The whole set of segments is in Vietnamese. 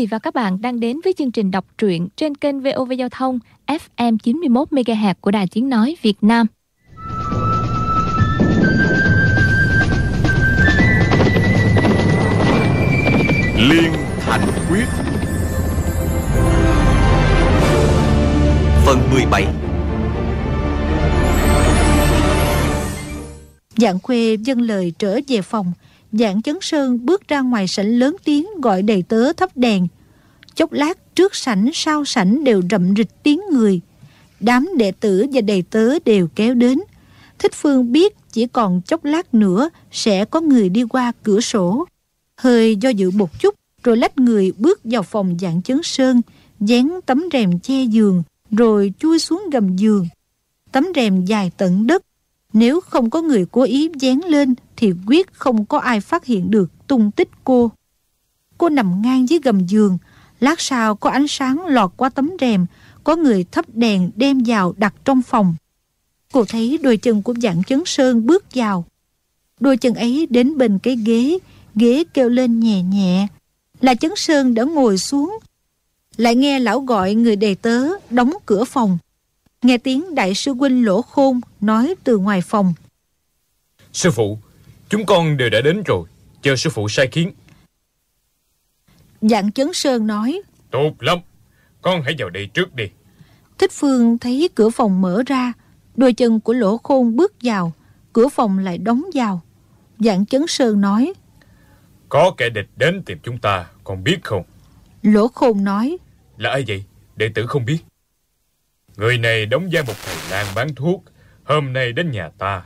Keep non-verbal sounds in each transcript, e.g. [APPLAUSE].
Vị và các bạn đang đến với chương trình đọc truyện trên kênh VOV Giao thông FM 91 MHz của Đài Tiếng nói Việt Nam. Liên Thành Quyết. Phần 17 Dạng khuê dâng lời trở về phòng Dạng chấn sơn bước ra ngoài sảnh lớn tiếng gọi đầy tớ thắp đèn Chốc lát trước sảnh, sau sảnh đều rậm rịch tiếng người. Đám đệ tử và đầy tớ đều kéo đến. Thích Phương biết chỉ còn chốc lát nữa sẽ có người đi qua cửa sổ. Hơi do dự một chút, rồi lách người bước vào phòng dạng chấn sơn, dán tấm rèm che giường, rồi chui xuống gầm giường. Tấm rèm dài tận đất. Nếu không có người cố ý dán lên thì quyết không có ai phát hiện được tung tích cô. Cô nằm ngang dưới gầm giường lát sau có ánh sáng lọt qua tấm rèm, có người thắp đèn đem vào đặt trong phòng. Cô thấy đôi chân của dạng chấn sơn bước vào. Đôi chân ấy đến bên cái ghế ghế kêu lên nhẹ nhẹ. Là chấn sơn đã ngồi xuống. Lại nghe lão gọi người đề tớ đóng cửa phòng. Nghe tiếng đại sư huynh lỗ khôn nói từ ngoài phòng. Sư phụ, chúng con đều đã đến rồi. Chờ sư phụ sai khiến dạng chấn sơn nói tốt lắm con hãy vào đây trước đi thích phương thấy cửa phòng mở ra đôi chân của lỗ khôn bước vào cửa phòng lại đóng vào dạng chấn sơn nói có kẻ địch đến tìm chúng ta, con biết không? Lỗ khôn nói. Là ai vậy? Đệ tử không biết. Người này đóng vai một thầy lang bán thuốc, hôm nay đến nhà ta.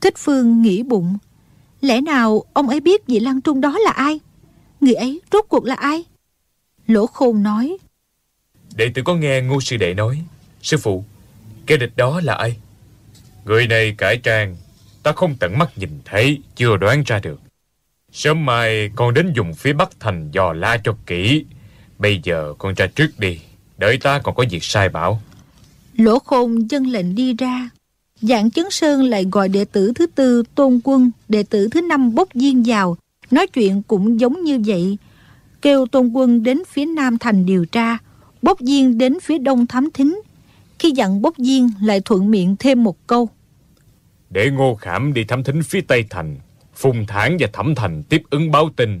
Thích Phương nghĩ bụng. Lẽ nào ông ấy biết vị Lăng Trung đó là ai? Người ấy rốt cuộc là ai? Lỗ khôn nói. Đệ tử có nghe ngô sư đệ nói. Sư phụ, kẻ địch đó là ai? Người này cải trang, ta không tận mắt nhìn thấy, chưa đoán ra được. Sớm mai con đến dùng phía Bắc Thành dò la cho kỹ. Bây giờ con ra trước đi, đợi ta còn có việc sai bảo. Lỗ khôn dân lệnh đi ra. Dạng chấn sơn lại gọi đệ tử thứ tư tôn quân, đệ tử thứ năm bốc viên vào. Nói chuyện cũng giống như vậy. Kêu tôn quân đến phía Nam Thành điều tra, bốc viên đến phía Đông thám thính. Khi dặn bốc viên lại thuận miệng thêm một câu. Để ngô khảm đi thám thính phía Tây Thành Phùng Thản và Thẩm Thành tiếp ứng báo tin.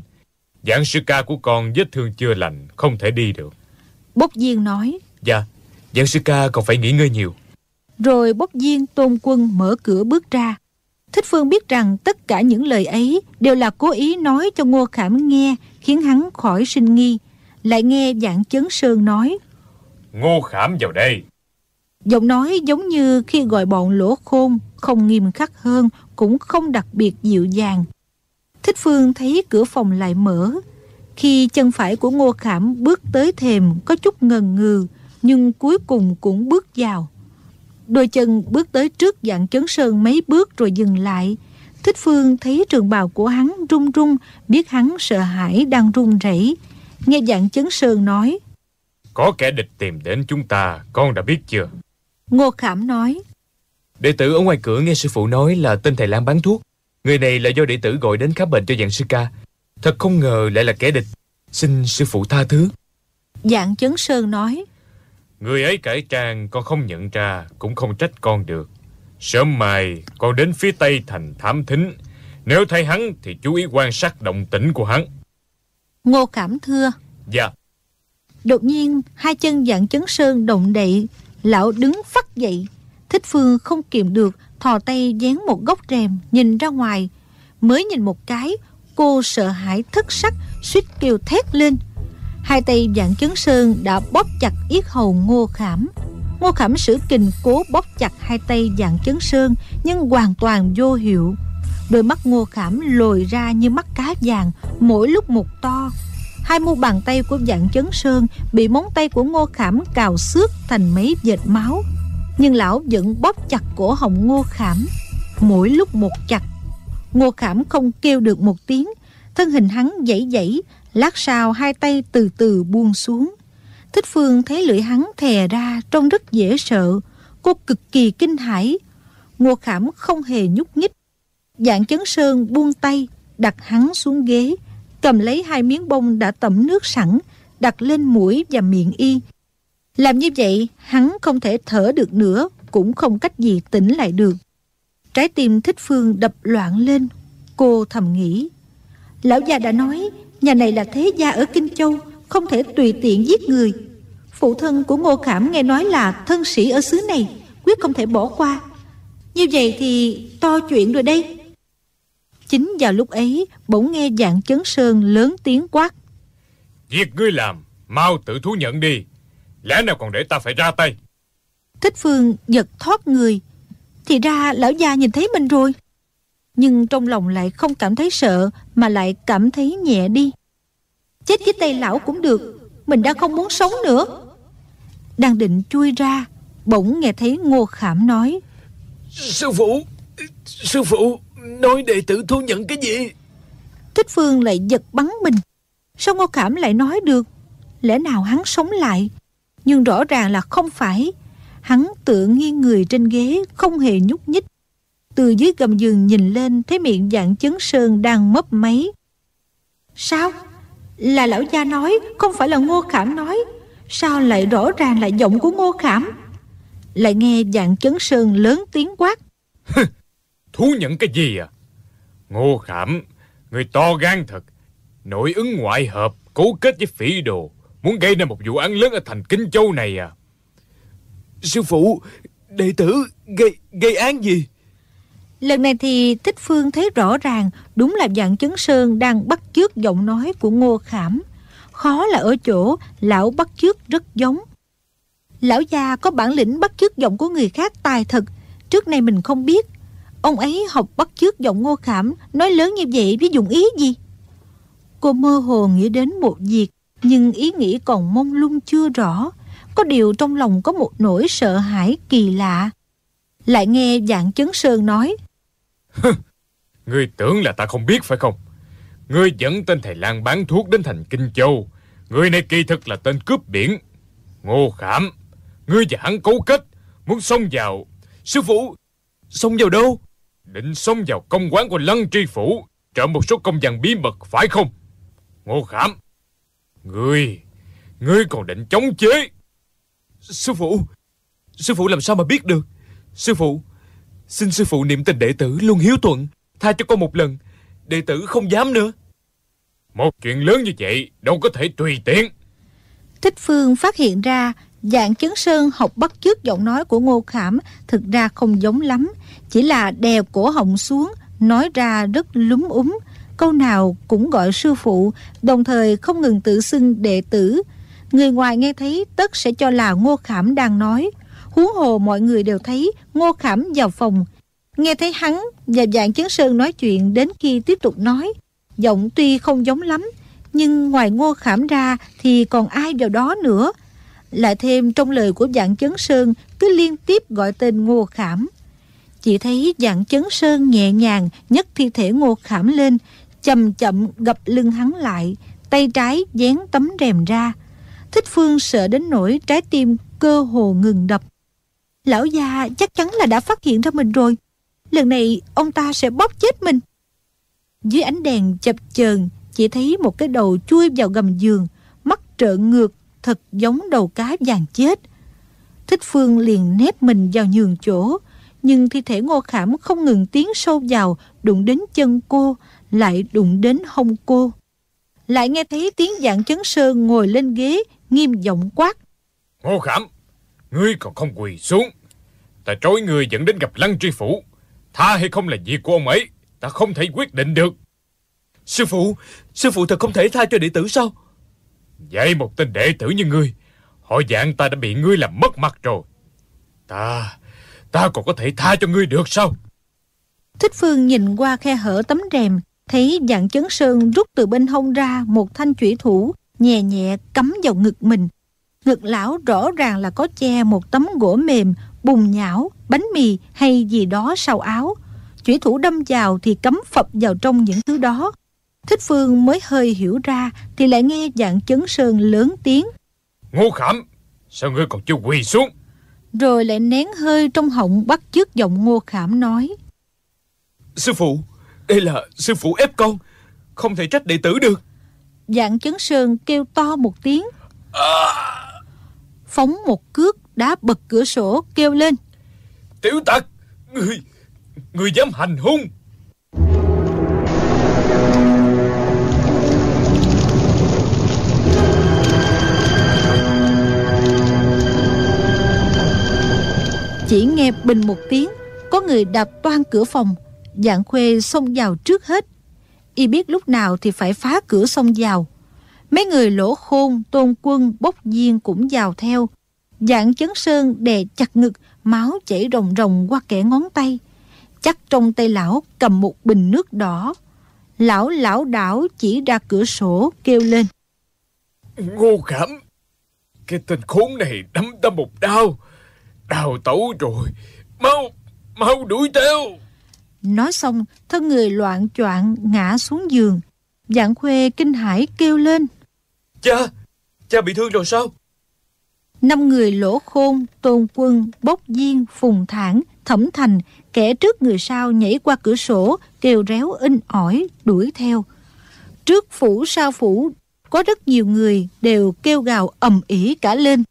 Giảng sư ca của con vết thương chưa lành, không thể đi được. Bốc Diên nói. Dạ, giảng sư ca còn phải nghỉ ngơi nhiều. Rồi Bốc Diên tôn quân mở cửa bước ra. Thích Phương biết rằng tất cả những lời ấy đều là cố ý nói cho Ngô Khảm nghe, khiến hắn khỏi sinh nghi. Lại nghe dạng chấn sơn nói. Ngô Khảm vào đây. Giọng nói giống như khi gọi bọn lỗ khôn, không nghiêm khắc hơn, cũng không đặc biệt dịu dàng. Thích Phương thấy cửa phòng lại mở. Khi chân phải của Ngô Khảm bước tới thềm có chút ngần ngừ, nhưng cuối cùng cũng bước vào. Đôi chân bước tới trước dạng chấn sơn mấy bước rồi dừng lại. Thích Phương thấy trường bào của hắn run run, biết hắn sợ hãi đang run rẩy. Nghe dạng chấn sơn nói. Có kẻ địch tìm đến chúng ta, con đã biết chưa? Ngô Khảm nói. Đệ tử ở ngoài cửa nghe sư phụ nói là tên thầy lang bán thuốc. Người này là do đệ tử gọi đến khám bệnh cho dạng sư ca. Thật không ngờ lại là kẻ địch. Xin sư phụ tha thứ. Dạng chấn sơn nói. Người ấy cải trang con không nhận ra cũng không trách con được. Sớm mai con đến phía tây thành thám thính. Nếu thấy hắn thì chú ý quan sát động tĩnh của hắn. Ngô Cảm thưa. Dạ. Đột nhiên hai chân dạng chấn sơn động đậy. Lão đứng phát dậy Thích Phương không kiềm được, thò tay dán một góc rèm, nhìn ra ngoài. Mới nhìn một cái, cô sợ hãi thất sắc, suýt kêu thét lên. Hai tay dạng chấn sơn đã bóp chặt yết hầu ngô khảm. Ngô khảm sử kình cố bóp chặt hai tay dạng chấn sơn, nhưng hoàn toàn vô hiệu. Đôi mắt ngô khảm lồi ra như mắt cá vàng, mỗi lúc một to. Hai mu bàn tay của dạng chấn sơn bị móng tay của ngô khảm cào xước thành mấy vệt máu nhưng lão vẫn bóp chặt cổ họng ngô khảm mỗi lúc một chặt ngô khảm không kêu được một tiếng thân hình hắn dãy dãy lát sau hai tay từ từ buông xuống thích phương thấy lưỡi hắn thè ra trông rất dễ sợ cô cực kỳ kinh hãi ngô khảm không hề nhúc nhích dạng chấn sơn buông tay đặt hắn xuống ghế cầm lấy hai miếng bông đã tẩm nước sẵn, đặt lên mũi và miệng y. Làm như vậy, hắn không thể thở được nữa, cũng không cách gì tỉnh lại được. Trái tim thích phương đập loạn lên, cô thầm nghĩ. Lão già đã nói, nhà này là thế gia ở Kinh Châu, không thể tùy tiện giết người. Phụ thân của Ngô Khảm nghe nói là thân sĩ ở xứ này, quyết không thể bỏ qua. Như vậy thì to chuyện rồi đây. Chính vào lúc ấy, bỗng nghe dạng chấn sơn lớn tiếng quát. Việc ngươi làm, mau tự thú nhận đi. Lẽ nào còn để ta phải ra tay? Thích Phương giật thoát người. Thì ra lão già nhìn thấy mình rồi. Nhưng trong lòng lại không cảm thấy sợ, mà lại cảm thấy nhẹ đi. Chết với tay lão cũng được, mình đã không muốn sống nữa. Đang định chui ra, bỗng nghe thấy Ngô Khảm nói. Sư phụ, sư phụ, nói đệ tử thu nhận cái gì? Thích Phương lại giật bắn mình. Sao Ngô Khảm lại nói được? Lẽ nào hắn sống lại? Nhưng rõ ràng là không phải. Hắn tựa nghiêng người trên ghế, không hề nhúc nhích. Từ dưới gầm giường nhìn lên, thấy miệng dạng chấn sơn đang mấp máy. Sao? Là lão gia nói, không phải là Ngô Khảm nói. Sao lại rõ ràng là giọng của Ngô Khảm? Lại nghe dạng chấn sơn lớn tiếng quát. Thú nhận cái gì à? Ngô Khảm, người to gan thật. Nội ứng ngoại hợp, cấu kết với phỉ đồ. Muốn gây nên một vụ án lớn ở thành Kinh Châu này à? Sư phụ, đệ tử gây gây án gì? Lần này thì Thích Phương thấy rõ ràng đúng là dạng chấn sơn đang bắt chước giọng nói của Ngô Khảm. Khó là ở chỗ lão bắt chước rất giống. Lão già có bản lĩnh bắt chước giọng của người khác tài thật. Trước nay mình không biết. Ông ấy học bắt chước giọng Ngô Khảm, nói lớn như vậy với dùng ý gì? Cô mơ hồ nghĩ đến một việc, nhưng ý nghĩ còn mông lung chưa rõ. Có điều trong lòng có một nỗi sợ hãi kỳ lạ. Lại nghe dạng chấn sơn nói. [LAUGHS] Ngươi tưởng là ta không biết phải không? Ngươi dẫn tên thầy lang bán thuốc đến thành Kinh Châu. Người này kỳ thực là tên cướp biển. Ngô Khảm, ngươi và hắn cấu kết, muốn xông vào. Sư phụ, xông vào đâu? Định xông vào công quán của Lăng Tri Phủ, trộm một số công văn bí mật, phải không? Ngô Khảm, ngươi, ngươi còn định chống chế. Sư phụ, sư phụ làm sao mà biết được? Sư phụ, xin sư phụ niệm tình đệ tử luôn hiếu thuận, tha cho con một lần. Đệ tử không dám nữa. Một chuyện lớn như vậy đâu có thể tùy tiện. Thích Phương phát hiện ra dạng chấn sơn học bắt chước giọng nói của Ngô Khảm thực ra không giống lắm, chỉ là đè cổ họng xuống, nói ra rất lúng úng, câu nào cũng gọi sư phụ, đồng thời không ngừng tự xưng đệ tử. Người ngoài nghe thấy tất sẽ cho là Ngô Khảm đang nói. Huống hồ mọi người đều thấy Ngô Khảm vào phòng. Nghe thấy hắn và dạng chấn sơn nói chuyện đến khi tiếp tục nói. Giọng tuy không giống lắm, nhưng ngoài Ngô Khảm ra thì còn ai vào đó nữa. Lại thêm trong lời của dạng chấn sơn cứ liên tiếp gọi tên Ngô Khảm. Chỉ thấy dạng chấn sơn nhẹ nhàng nhấc thi thể Ngô Khảm lên, chậm chậm gập lưng hắn lại, tay trái dán tấm rèm ra. Thích Phương sợ đến nỗi trái tim cơ hồ ngừng đập. Lão già chắc chắn là đã phát hiện ra mình rồi. Lần này ông ta sẽ bóp chết mình. Dưới ánh đèn chập chờn chỉ thấy một cái đầu chui vào gầm giường, mắt trợn ngược, thật giống đầu cá vàng chết. Thích Phương liền nép mình vào nhường chỗ, nhưng thi thể Ngô Khảm không ngừng tiến sâu vào, đụng đến chân cô, lại đụng đến hông cô. Lại nghe thấy tiếng dạng chấn sơn ngồi lên ghế, nghiêm giọng quát. Ngô Khảm, ngươi còn không quỳ xuống. Ta trói ngươi dẫn đến gặp Lăng Tri Phủ. Tha hay không là việc của ông ấy, ta không thể quyết định được. Sư phụ, sư phụ thật không thể tha cho đệ tử sao? Vậy một tên đệ tử như ngươi, họ dạng ta đã bị ngươi làm mất mặt rồi. Ta, ta còn có thể tha cho ngươi được sao? Thích Phương nhìn qua khe hở tấm rèm, thấy dạng chấn sơn rút từ bên hông ra một thanh chủy thủ, nhẹ nhẹ cắm vào ngực mình. Ngực lão rõ ràng là có che một tấm gỗ mềm, bùn nhão, bánh mì hay gì đó sau áo. Chủy thủ đâm vào thì cắm phập vào trong những thứ đó. Thích Phương mới hơi hiểu ra thì lại nghe dạng chấn sơn lớn tiếng. Ngô Khảm, sao ngươi còn chưa quỳ xuống? Rồi lại nén hơi trong họng bắt chước giọng Ngô Khảm nói. Sư phụ, đây là sư phụ ép con, không thể trách đệ tử được. Dạng chấn sơn kêu to một tiếng Phóng một cước đá bật cửa sổ kêu lên. Tiểu tặc Người Người dám hành hung. Chỉ nghe bình một tiếng Có người đạp toan cửa phòng Dạng khuê xông vào trước hết. Y biết lúc nào thì phải phá cửa xông vào. Mấy người lỗ khôn Tôn quân bốc viên cũng vào theo Dạng chấn sơn đè chặt ngực Máu chảy rồng rồng qua kẻ ngón tay. Chắc trong tay lão cầm một bình nước đỏ. Lão lão đảo chỉ ra cửa sổ kêu lên. Ngô khảm Cái tên khốn này đâm ta một đau. Đào tẩu rồi Mau Mau đuổi theo. Nói xong thân người loạn choạng ngã xuống giường. Dạng khuê kinh hãi kêu lên. Cha Cha bị thương rồi sao Năm người lỗ khôn, tôn quân, bốc viên, phùng thản, thẩm thành, kẻ trước người sau nhảy qua cửa sổ, kêu réo in ỏi, đuổi theo. Trước phủ sau phủ, có rất nhiều người đều kêu gào ầm ĩ cả lên.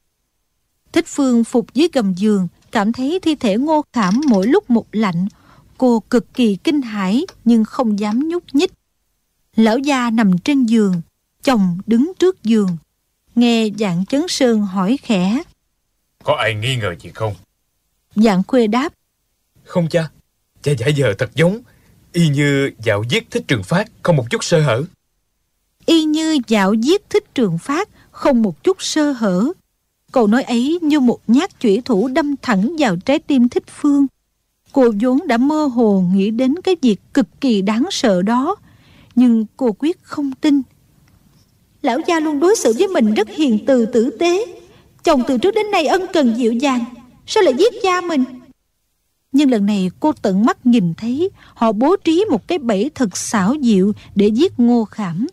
Thích Phương phục dưới gầm giường, cảm thấy thi thể ngô khảm mỗi lúc một lạnh. Cô cực kỳ kinh hãi nhưng không dám nhúc nhích. Lão gia nằm trên giường, chồng đứng trước giường. Nghe dạng chấn sơn hỏi khẽ. Có ai nghi ngờ gì không? Dạng khuê đáp. Không cha. Cha giả giờ thật giống. Y như dạo giết thích trường phát Không một chút sơ hở. Y như dạo giết thích trường phát Không một chút sơ hở. Câu nói ấy như một nhát chủy thủ đâm thẳng vào trái tim thích phương. Cô vốn đã mơ hồ nghĩ đến cái việc cực kỳ đáng sợ đó. Nhưng cô quyết không tin Lão gia luôn đối xử với mình rất hiền từ tử tế. Chồng từ trước đến nay ân cần dịu dàng. Sao lại giết cha mình? Nhưng lần này cô tận mắt nhìn thấy, Họ bố trí một cái bẫy thật xảo diệu Để giết ngô khảm.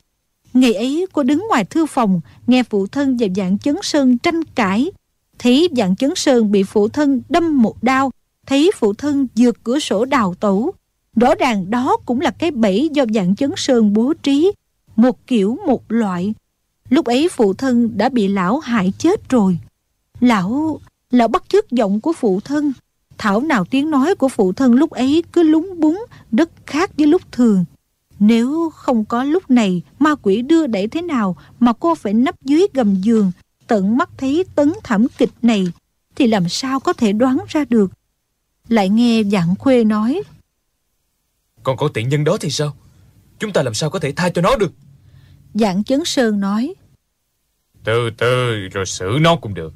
Ngày ấy, cô đứng ngoài thư phòng, Nghe phụ thân và dạng chấn sơn tranh cãi. Thấy dạng chấn sơn bị phụ thân đâm một đao, Thấy phụ thân vượt cửa sổ đào tẩu. Rõ ràng đó cũng là cái bẫy do dạng chấn sơn bố trí. Một kiểu, một loại. Lúc ấy phụ thân đã bị lão hại chết rồi. Lão... Lão bắt chước giọng của phụ thân. Thảo nào tiếng nói của phụ thân lúc ấy cứ lúng búng Rất khác với lúc thường. Nếu không có lúc này Ma quỷ đưa đẩy thế nào Mà cô phải nấp dưới gầm giường Tận mắt thấy tấn thảm kịch này Thì làm sao có thể đoán ra được? Lại nghe dạng khuê nói. Còn có tiện nhân đó thì sao? Chúng ta làm sao có thể tha cho nó được? Dạng chấn sơn nói Từ từ rồi xử nó cũng được.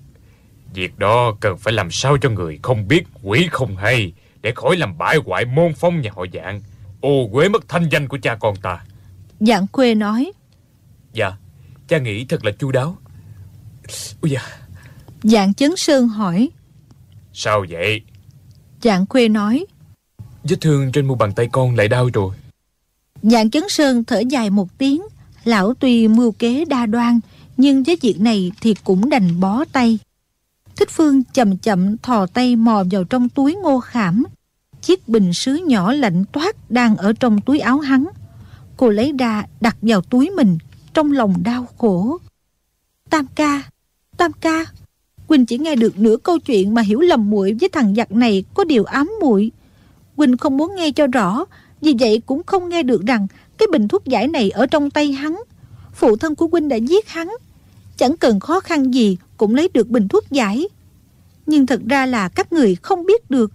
Việc đó cần phải làm sao cho người không biết quỷ không hay Để khỏi làm bại hoại môn phong nhà họ dạng. Ô quế mất thanh danh của cha con ta. Dạng khuê nói. Dạ Cha nghĩ thật là chu đáo. Ôi dạ Dạng chấn sơn hỏi. Sao vậy? Dạng khuê nói. Vết thương trên mu bàn tay con lại đau rồi. Dạng chấn sơn thở dài một tiếng. Lão tuy mưu kế đa đoan nhưng với việc này thì cũng đành bó tay Thích Phương chậm chậm thò tay mò vào trong túi ngô khảm. Chiếc bình sứ nhỏ lạnh toát đang ở trong túi áo hắn. Cô lấy ra đặt vào túi mình, trong lòng đau khổ. Tam ca, Tam ca, Quỳnh chỉ nghe được nửa câu chuyện mà hiểu lầm muội với thằng giặc này có điều ám muội. Quỳnh không muốn nghe cho rõ, vì vậy cũng không nghe được rằng cái bình thuốc giải này ở trong tay hắn. Phụ thân của Quỳnh đã giết hắn. Chẳng cần khó khăn gì cũng lấy được bình thuốc giải. Nhưng thật ra là các người không biết được.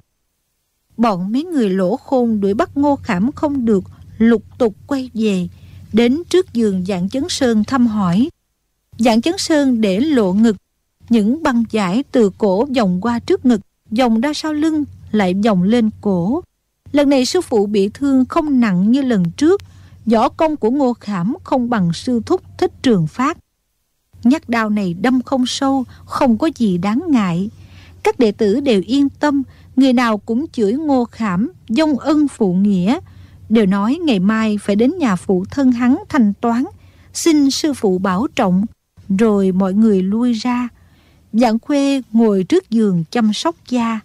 Bọn mấy người lỗ khôn đuổi bắt ngô khảm không được, lục tục quay về, đến trước giường dạng chấn sơn thăm hỏi. Dạng chấn sơn để lộ ngực, những băng giải từ cổ vòng qua trước ngực, vòng ra sau lưng, lại vòng lên cổ. Lần này sư phụ bị thương không nặng như lần trước, võ công của ngô khảm không bằng sư thúc thích trường phát. Nhát đao này đâm không sâu, không có gì đáng ngại. Các đệ tử đều yên tâm, người nào cũng chửi ngô khảm, dông ân phụ nghĩa. Đều nói ngày mai phải đến nhà phụ thân hắn thanh toán, xin sư phụ bảo trọng. Rồi mọi người lui ra. Dạng khuê ngồi trước giường chăm sóc da.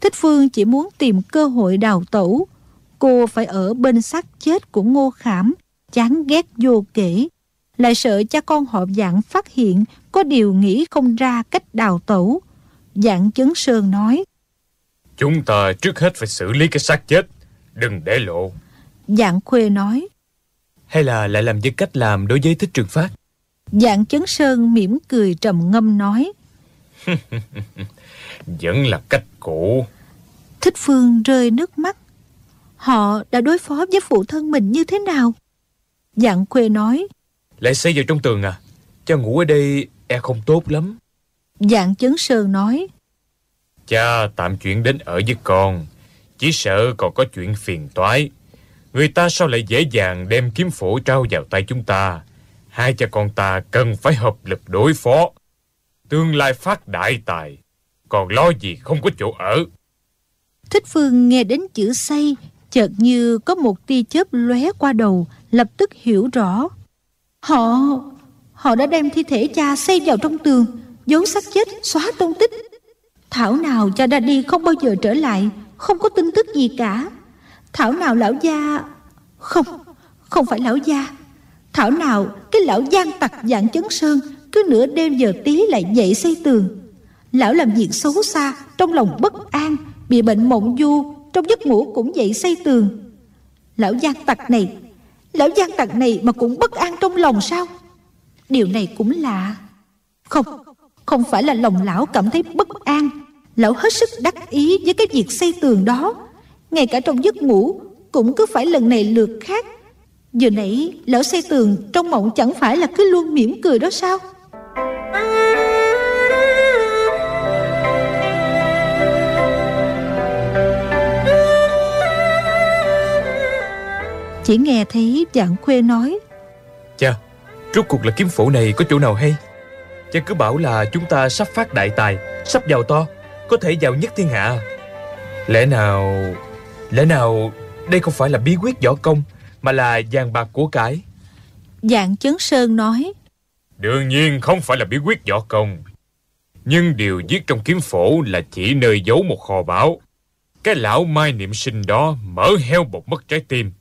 Thích Phương chỉ muốn tìm cơ hội đào tẩu. Cô phải ở bên xác chết của ngô khảm, chán ghét vô kể lại sợ cha con họ dạng phát hiện có điều nghĩ không ra cách đào tẩu. Dạng chấn sơn nói. Chúng ta trước hết phải xử lý cái xác chết, đừng để lộ. Dạng khuê nói. Hay là lại làm với cách làm đối với thích trường phát? Dạng chấn sơn mỉm cười trầm ngâm nói. [LAUGHS] Vẫn là cách cũ. Thích Phương rơi nước mắt. Họ đã đối phó với phụ thân mình như thế nào? Dạng khuê nói. Lại xây vào trong tường à? Cha ngủ ở đây e không tốt lắm. Dạng chấn sơn nói. Cha tạm chuyển đến ở với con. Chỉ sợ còn có chuyện phiền toái. Người ta sao lại dễ dàng đem kiếm phổ trao vào tay chúng ta? Hai cha con ta cần phải hợp lực đối phó. Tương lai phát đại tài. Còn lo gì không có chỗ ở. Thích Phương nghe đến chữ xây, chợt như có một tia chớp lóe qua đầu, lập tức hiểu rõ. Họ... họ đã đem thi thể cha xây vào trong tường, giấu xác chết, xóa tung tích. Thảo nào cha đã đi không bao giờ trở lại, không có tin tức gì cả. Thảo nào lão gia... Không, không phải lão gia. Thảo nào cái lão gian tặc dạng chấn sơn cứ nửa đêm giờ tí lại dậy xây tường. Lão làm việc xấu xa, trong lòng bất an, bị bệnh mộng du, trong giấc ngủ cũng dậy xây tường. Lão gian tặc này, lão gian tặc này mà cũng bất an trong lòng sao? Điều này cũng lạ. Không, không phải là lòng lão cảm thấy bất an. Lão hết sức đắc ý với cái việc xây tường đó. Ngay cả trong giấc ngủ cũng cứ phải lần này lượt khác. Giờ nãy lão xây tường trong mộng chẳng phải là cứ luôn mỉm cười đó sao? Chỉ nghe thấy dạng khuê nói Cha, rốt cuộc là kiếm phổ này có chỗ nào hay? Cha cứ bảo là chúng ta sắp phát đại tài, sắp giàu to, có thể giàu nhất thiên hạ. Lẽ nào... Lẽ nào đây không phải là bí quyết võ công mà là vàng bạc của cải? Dạng chấn sơn nói Đương nhiên không phải là bí quyết võ công. Nhưng điều viết trong kiếm phổ là chỉ nơi giấu một kho báu. Cái lão mai niệm sinh đó mở heo bột mất trái tim.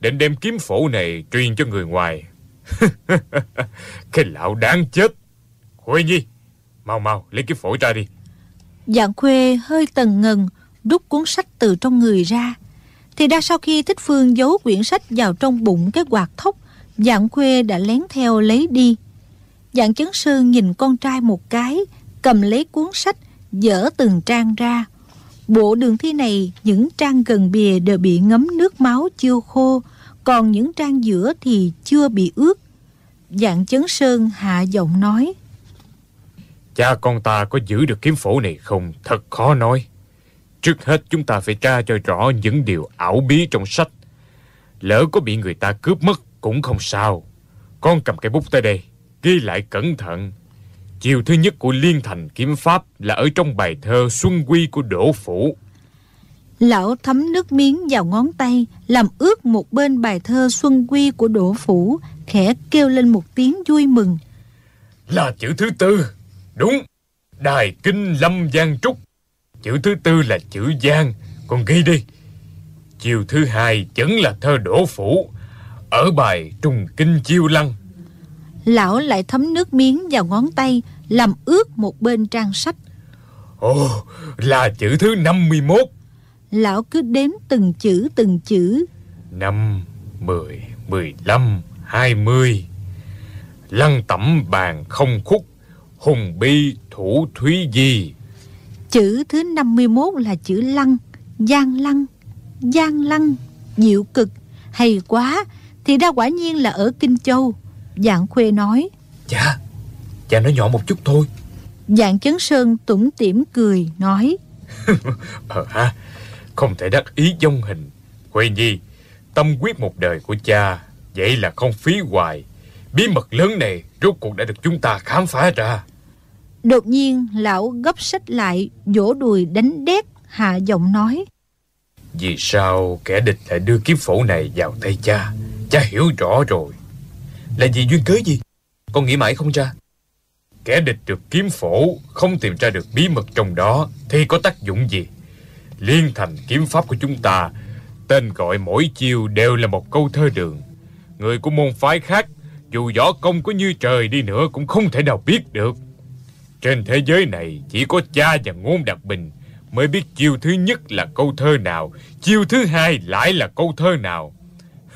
Định đem kiếm phổ này truyền cho người ngoài. [LAUGHS] cái lão đáng chết. Khuê Nhi, mau mau lấy kiếm phổ ra đi. Dạng khuê hơi tần ngần Rút cuốn sách từ trong người ra Thì ra sau khi Thích Phương giấu quyển sách vào trong bụng cái quạt thóc Dạng khuê đã lén theo lấy đi Dạng chấn sơn nhìn con trai một cái Cầm lấy cuốn sách Dở từng trang ra Bộ đường thi này Những trang gần bìa đều bị ngấm nước máu chưa khô còn những trang giữa thì chưa bị ướt. Dạng chấn sơn hạ giọng nói. Cha con ta có giữ được kiếm phổ này không? Thật khó nói. Trước hết chúng ta phải tra cho rõ những điều ảo bí trong sách. Lỡ có bị người ta cướp mất cũng không sao. Con cầm cái bút tới đây, Ghi lại cẩn thận. Chiều thứ nhất của Liên Thành Kiếm Pháp Là ở trong bài thơ Xuân Quy của Đỗ Phủ. Lão thấm nước miếng vào ngón tay Làm ướt một bên bài thơ Xuân Quy của Đỗ Phủ Khẽ kêu lên một tiếng vui mừng. Là chữ thứ tư. Đúng. Đài Kinh Lâm Giang Trúc. Chữ thứ tư là chữ Giang. Còn ghi đi. Chiều thứ hai vẫn là thơ Đỗ Phủ Ở bài Trùng Kinh Chiêu Lăng. Lão lại thấm nước miếng vào ngón tay Làm ướt một bên trang sách. Ồ là chữ thứ 51 Lão cứ đếm từng chữ từng chữ. 5, 10, 15, 20 Lăng tẩm bàn không khúc Hùng bi thủ thúy di. Chữ thứ 51 là chữ lăng Giang lăng Giang lăng Diệu cực. Hay quá Thì ra quả nhiên là ở Kinh Châu Dạng khuê nói. Cha, cha nói nhỏ một chút thôi. Dạng chấn sơn tủm tỉm cười Nói. [LAUGHS] Ờ ha Không thể đắc ý dông hình. Huệ Nhi Tâm quyết một đời của cha Vậy là không phí hoài. Bí mật lớn này rốt cuộc đã được chúng ta khám phá ra. Đột nhiên lão gấp sách lại Vỗ đùi đánh đét Hạ giọng nói. Vì sao kẻ địch lại đưa kiếm phổ này vào tay cha? Cha hiểu rõ rồi. Là gì duyên cớ gì? Con nghĩ mãi không ra. Kẻ địch được kiếm phổ Không tìm ra được bí mật trong đó Thì có tác dụng gì Liên thành kiếm pháp của chúng ta. Tên gọi mỗi chiêu đều là một câu thơ đường. Người của môn phái khác, Dù võ công có như trời đi nữa Cũng không thể nào biết được. Trên thế giới này, Chỉ có cha và ngôn đặc bình Mới biết chiêu thứ nhất là câu thơ nào, Chiêu thứ hai lại là câu thơ nào.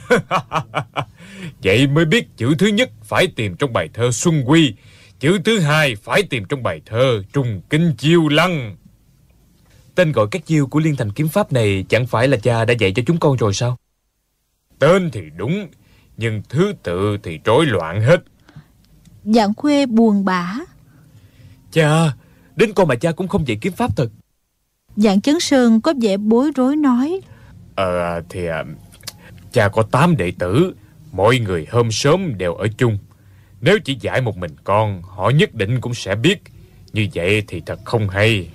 [LAUGHS] Vậy mới biết chữ thứ nhất Phải tìm trong bài thơ Xuân Quy, Chữ thứ hai phải tìm trong bài thơ Trùng Kinh Chiêu Lăng. Tên gọi các chiêu của Liên Thành Kiếm Pháp này Chẳng phải là cha đã dạy cho chúng con rồi sao? Tên thì đúng Nhưng thứ tự thì rối loạn hết. Dạng khuê buồn bã. Cha Đến con mà cha cũng không dạy kiếm pháp thật. Dạng chấn sơn có vẻ bối rối nói. Ờ thì à, Cha có 8 đệ tử Mọi người hôm sớm đều ở chung. Nếu chỉ dạy một mình con Họ nhất định cũng sẽ biết. Như vậy thì thật không hay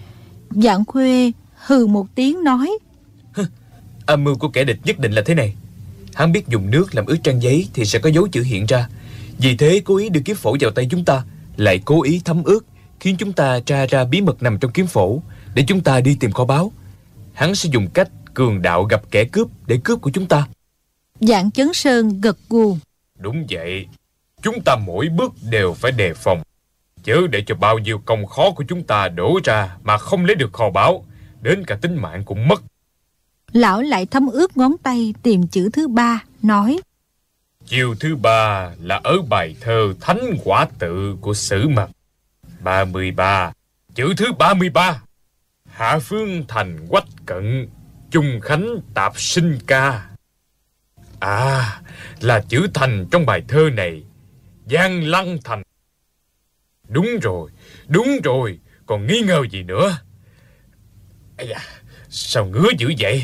Dạng khuê hừ một tiếng nói. Âm mưu của kẻ địch nhất định là thế này. Hắn biết dùng nước làm ướt trang giấy Thì sẽ có dấu chữ hiện ra. Vì thế cố ý đưa kiếm phổ vào tay chúng ta Lại cố ý thấm ướt Khiến chúng ta tra ra bí mật nằm trong kiếm phổ Để chúng ta đi tìm kho báu. Hắn sẽ dùng cách cường đạo gặp kẻ cướp Để cướp của chúng ta. Dạng chấn sơn gật gù. Đúng vậy. Chúng ta mỗi bước đều phải đề phòng Chứ để cho bao nhiêu công khó của chúng ta đổ ra Mà không lấy được kho báu Đến cả tính mạng cũng mất. Lão lại thấm ướt ngón tay tìm chữ thứ ba Nói Chiều thứ ba là ở bài thơ Thánh Quả Tự của Sử Mật. 33 Chữ thứ 33 Hạ Phương Thành Quách Cận Trung Khánh Tạp Sinh Ca. À là chữ thành trong bài thơ này. Giang Lăng Thành Đúng rồi Đúng rồi. Còn nghi ngờ gì nữa? Ây da, Sao ngứa dữ vậy?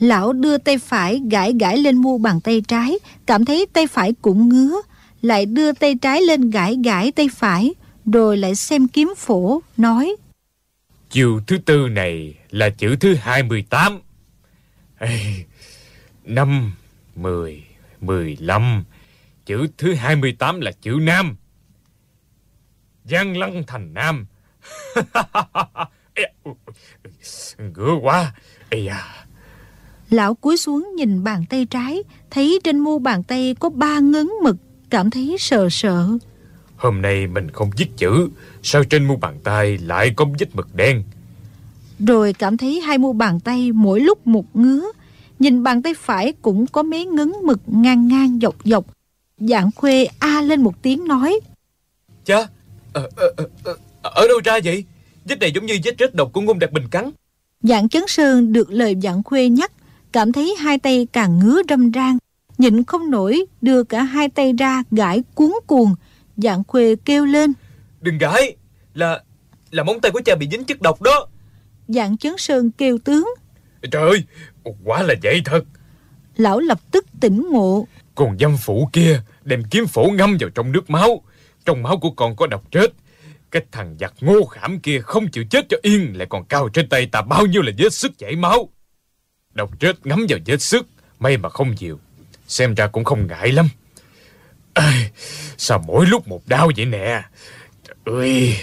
Lão đưa tay phải gãi gãi lên mu bàn tay trái Cảm thấy tay phải cũng ngứa. Lại đưa tay trái lên gãi gãi tay phải Rồi lại xem kiếm phổ Nói. Chiều thứ tư này là chữ thứ 28 Ê, Năm, mười, mười lăm. Chữ thứ 28 là chữ Nam Giang Lăng thành Nam. [LAUGHS] Ngứa quá. Ê à. Lão cúi xuống nhìn bàn tay trái Thấy trên mu bàn tay có ba ngấn mực Cảm thấy sợ sợ. Hôm nay mình không viết chữ Sao trên mu bàn tay lại có vết mực đen? Rồi cảm thấy hai mu bàn tay mỗi lúc một ngứa Nhìn bàn tay phải cũng có mấy ngấn mực ngang ngang dọc dọc. Dạng khuê a lên một tiếng nói Cha ở, ở, ở, ở đâu ra vậy? Vết này giống như vết rết độc của ngôn đạt bình cắn. Dạng chấn sơn được lời dạng khuê nhắc Cảm thấy hai tay càng ngứa râm ran Nhịn không nổi Đưa cả hai tay ra gãi cuốn cuồng Dạng khuê kêu lên. Đừng gãi Là là móng tay của cha bị dính chất độc đó. Dạng chấn sơn kêu tướng. Trời ơi Quả là vậy thật. Lão lập tức tỉnh ngộ. Con dâm phụ kia Đem kiếm phổ ngâm vào trong nước máu Trong máu của con có độc chết. Cái thằng giặc ngô khảm kia không chịu chết cho yên Lại còn cao trên tay ta bao nhiêu là vết sức chảy máu. Độc chết ngắm vào vết sức May mà không nhiều. Xem ra cũng không ngại lắm. Ê, Sao mỗi lúc một đau vậy nè? Trời ơi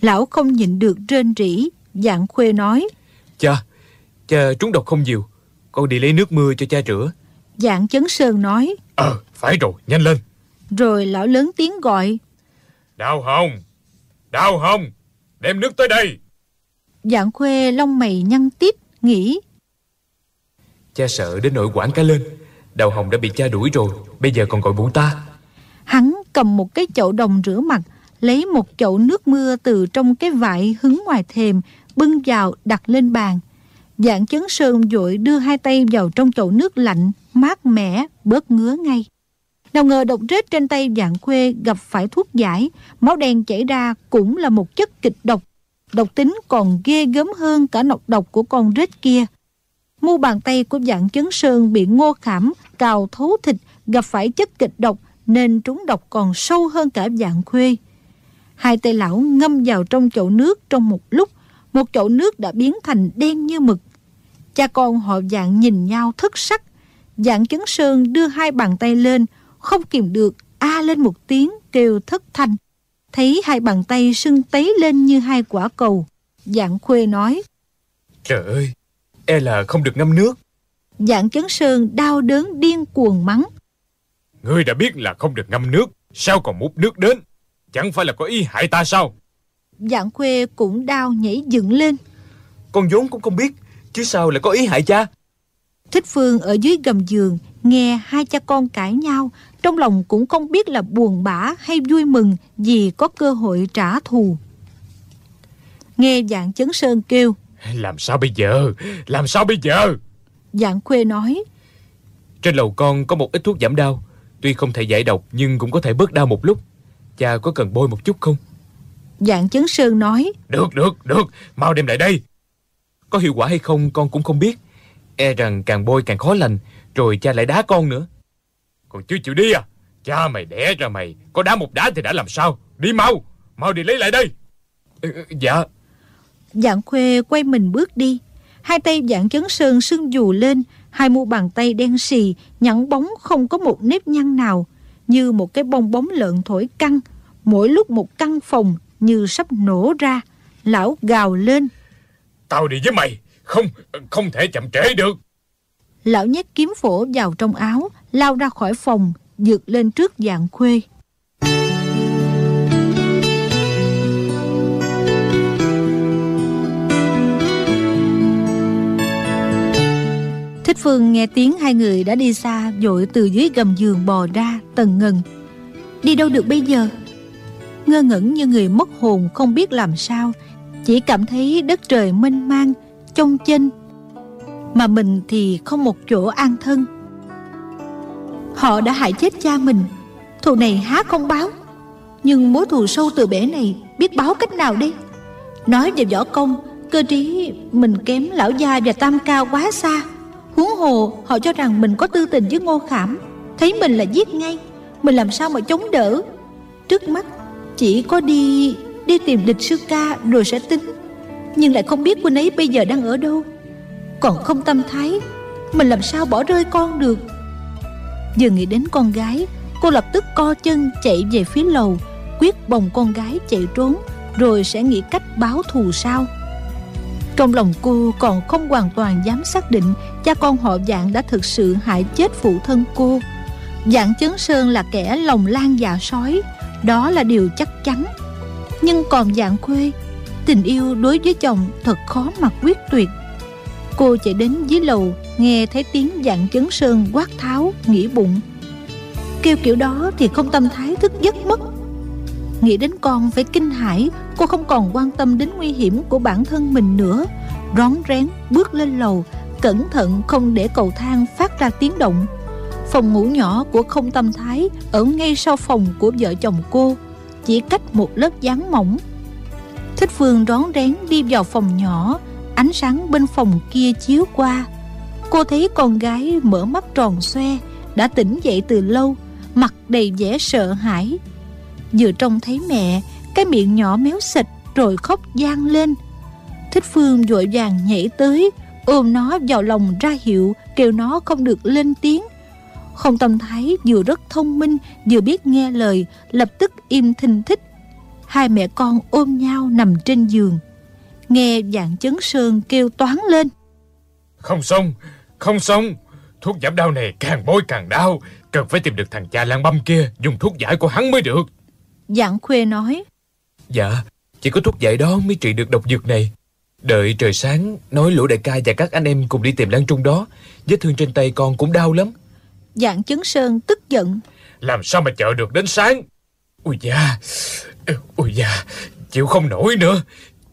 Lão không nhịn được rên rỉ Dạng khuê nói. Cha Cha trúng độc không nhiều. Con đi lấy nước mưa cho cha rửa. Dạng chấn sơn nói. Ờ phải rồi nhanh lên Rồi lão lớn tiếng gọi. Đào hồng Đào hồng Đem nước tới đây. Dạng khuê lông mày nhăn tít Nghĩ. Cha sợ đến nỗi quảng cả lên. Đào Hồng đã bị cha đuổi rồi. Bây giờ còn gọi bụ ta. Hắn cầm một cái chậu đồng rửa mặt Lấy một chậu nước mưa từ trong cái vải hứng ngoài thềm Bưng vào đặt lên bàn. Dạng chấn sơn dội đưa hai tay vào trong chậu nước lạnh Mát mẻ bớt ngứa ngay nào ngờ độc rết trên tay dạng khuê gặp phải thuốc giải Máu đen chảy ra cũng là một chất kịch độc Độc tính còn ghê gớm hơn cả nọc độc của con rết kia Mu bàn tay của dạng chấn sơn bị ngô khảm cào thấu thịt gặp phải chất kịch độc nên trúng độc còn sâu hơn cả dạng khuê. Hai tay lão ngâm vào trong chậu nước trong một lúc, một chậu nước đã biến thành đen như mực. Cha con họ dạng nhìn nhau thất sắc. Dạng chấn sơn đưa hai bàn tay lên, không kìm được a lên một tiếng kêu thất thanh. Thấy hai bàn tay sưng tấy lên như hai quả cầu. Dạng khuê nói. Trời ơi E là không được ngâm nước Dạng chấn sơn đau đớn điên cuồng mắng Ngươi đã biết là không được ngâm nước Sao còn múc nước đến Chẳng phải là có ý hại ta sao Dạng khuê cũng đau nhảy dựng lên Con vốn cũng không biết Chứ sao lại có ý hại cha Thích Phương ở dưới gầm giường Nghe hai cha con cãi nhau Trong lòng cũng không biết là buồn bã hay vui mừng Vì có cơ hội trả thù. Nghe dạng chấn sơn kêu Làm sao bây giờ? Làm sao bây giờ? Dạng khuê nói Trên lầu con có một ít thuốc giảm đau. Tuy không thể giải độc nhưng cũng có thể bớt đau một lúc. Cha có cần bôi một chút không? Dạng chấn sơn nói Được được được. Mau đem lại đây. Có hiệu quả hay không con cũng không biết. E rằng càng bôi càng khó lành Rồi cha lại đá con nữa. Còn chưa chịu đi à? Cha mày đẻ ra mày Có đá một đá thì đã làm sao? Đi mau Mau đi lấy lại đây. Ừ, Dạ. Dạng khuê quay mình bước đi. Hai tay dạng chấn sơn sưng dù lên Hai mu bàn tay đen xì Nhẵn bóng không có một nếp nhăn nào Như một cái bong bóng lợn thổi căng. Mỗi lúc một căn phòng Như sắp nổ ra Lão gào lên. Tao đi với mày Không không thể chậm trễ được Lão nhét kiếm phổ vào trong áo, Lao ra khỏi phòng, Dược lên trước dạng khuê. Thích Phương nghe tiếng hai người đã đi xa Dội từ dưới gầm giường bò ra, Tần ngần. Đi đâu được bây giờ? Ngơ ngẩn như người mất hồn, không biết làm sao. Chỉ cảm thấy đất trời mênh mang Trông chênh mà mình thì không một chỗ an thân. Họ đã hại chết cha mình. Thù này há không báo. Nhưng mối thù sâu từ bể này Biết báo cách nào đây? Nói về võ công, Cơ trí mình kém lão gia và tam cao quá xa. Huống hồ họ cho rằng mình có tư tình với ngô khảm. Thấy mình là giết ngay, Mình làm sao mà chống đỡ? Trước mắt, chỉ có đi Đi tìm địch sư ca rồi sẽ tính. Nhưng lại không biết quân ấy bây giờ đang ở đâu. Còn không tâm thái Mình làm sao bỏ rơi con được? Vừa nghĩ đến con gái, Cô lập tức co chân chạy về phía lầu, Quyết bồng con gái chạy trốn, Rồi sẽ nghĩ cách báo thù sao Trong lòng cô còn không hoàn toàn dám xác định Cha con họ dạng đã thực sự hại chết phụ thân cô. Dạng chấn sơn là kẻ lòng lan dạ sói, Đó là điều chắc chắn. Nhưng còn dạng khuê, Tình yêu đối với chồng thật khó mà quyết tuyệt. Cô chạy đến dưới lầu, Nghe thấy tiếng dạng chấn sơn quát tháo, Nghĩ bụng. Kêu kiểu đó thì không tâm thái thức giấc mất. Nghĩ đến con phải kinh hãi, Cô không còn quan tâm đến nguy hiểm của bản thân mình nữa. Rón rén bước lên lầu, Cẩn thận không để cầu thang phát ra tiếng động. Phòng ngủ nhỏ của không tâm thái Ở ngay sau phòng của vợ chồng cô, Chỉ cách một lớp dáng mỏng. Thích Phương rón rén đi vào phòng nhỏ Ánh sáng bên phòng kia chiếu qua. Cô thấy con gái mở mắt tròn xoe, Đã tỉnh dậy từ lâu, Mặt đầy vẻ sợ hãi. Vừa trông thấy mẹ, Cái miệng nhỏ méo xịt Rồi khóc gian lên. Thích Phương vội vàng nhảy tới, Ôm nó vào lòng ra hiệu, Kêu nó không được lên tiếng. Không tâm thái, vừa rất thông minh, Vừa biết nghe lời, Lập tức im thinh thích Hai mẹ con ôm nhau nằm trên giường. Nghe dạng chấn sơn kêu toán lên. Không xong Không xong. Thuốc giảm đau này càng bôi càng đau. Cần phải tìm được thằng cha lang băm kia Dùng thuốc giải của hắn mới được. Dạng khuê nói. Dạ Chỉ có thuốc giải đó mới trị được độc dược này. Đợi trời sáng Nói lũ đại ca và các anh em cùng đi tìm Lan Trung đó. Vết thương trên tay con cũng đau lắm. Dạng chấn sơn tức giận. Làm sao mà chờ được đến sáng? Ui da Ui da Chịu không nổi nữa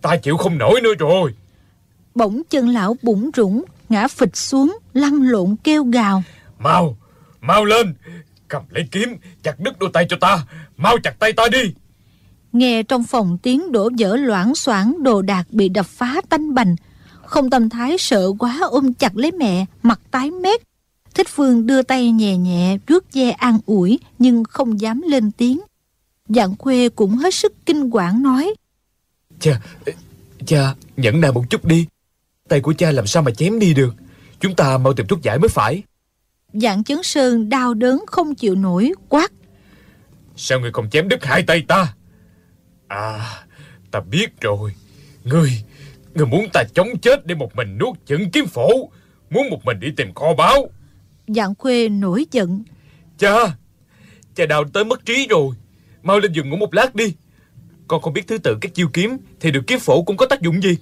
Ta chịu không nổi nữa rồi Bỗng chân lão bủng rủng Ngã phịch xuống lăn lộn kêu gào. Mau Mau lên Cầm lấy kiếm Chặt đứt đôi tay cho ta. Mau chặt tay ta đi. Nghe trong phòng tiếng đổ vỡ loãng xoảng Đồ đạc bị đập phá tanh bành. Không tâm thái sợ quá ôm chặt lấy mẹ Mặt tái mét. Thích Phương đưa tay nhẹ nhẹ Rước ve an ủi Nhưng không dám lên tiếng. Dạng khuê cũng hết sức kinh quản nói Cha Cha nhẫn nại một chút đi. Tay của cha làm sao mà chém đi được? Chúng ta mau tìm thuốc giải mới phải. Dạng chấn sơn đau đớn không chịu nổi Quát. Sao người không chém đứt hai tay ta? À Ta biết rồi. Ngươi Ngươi muốn ta chống chết để một mình nuốt chửng kiếm phổ. Muốn một mình đi tìm kho báu. Dạng khuê nổi giận. Cha Cha đau tới mất trí rồi. Mau lên giường ngủ một lát đi Con không biết thứ tự các chiêu kiếm Thì được kiếm phổ cũng có tác dụng gì?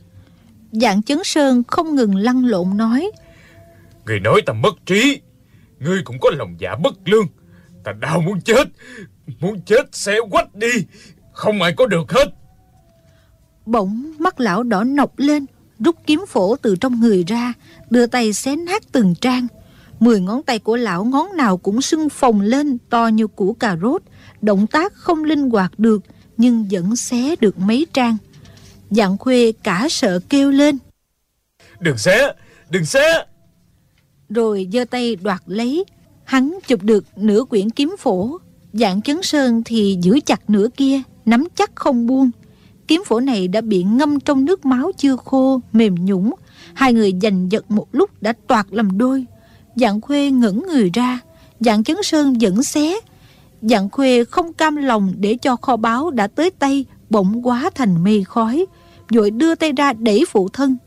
Dạng chấn sơn không ngừng lăn lộn nói. Người nói ta mất trí Ngươi cũng có lòng dạ bất lương. Ta đau muốn chết Muốn chết sẽ quách đi Không ai có được hết. Bỗng mắt lão đỏ nọc lên Rút kiếm phổ từ trong người ra Đưa tay xé nát từng trang. Mười ngón tay của lão ngón nào cũng sưng phồng lên To như củ cà rốt Động tác không linh hoạt được Nhưng vẫn xé được mấy trang. Dạng khuê cả sợ kêu lên. Đừng xé Đừng xé. Rồi giơ tay đoạt lấy. Hắn chụp được nửa quyển kiếm phổ. Dạng chấn sơn thì giữ chặt nửa kia Nắm chắc không buông. Kiếm phổ này đã bị ngâm trong nước máu chưa khô Mềm nhũng. Hai người giành giật một lúc đã toạc làm đôi. Dạng khuê ngẩng người ra. Dạng chấn sơn vẫn xé Dạng khuê không cam lòng để cho kho báu đã tới tay Bỗng quá thành mây khói Vội đưa tay ra đẩy phụ thân.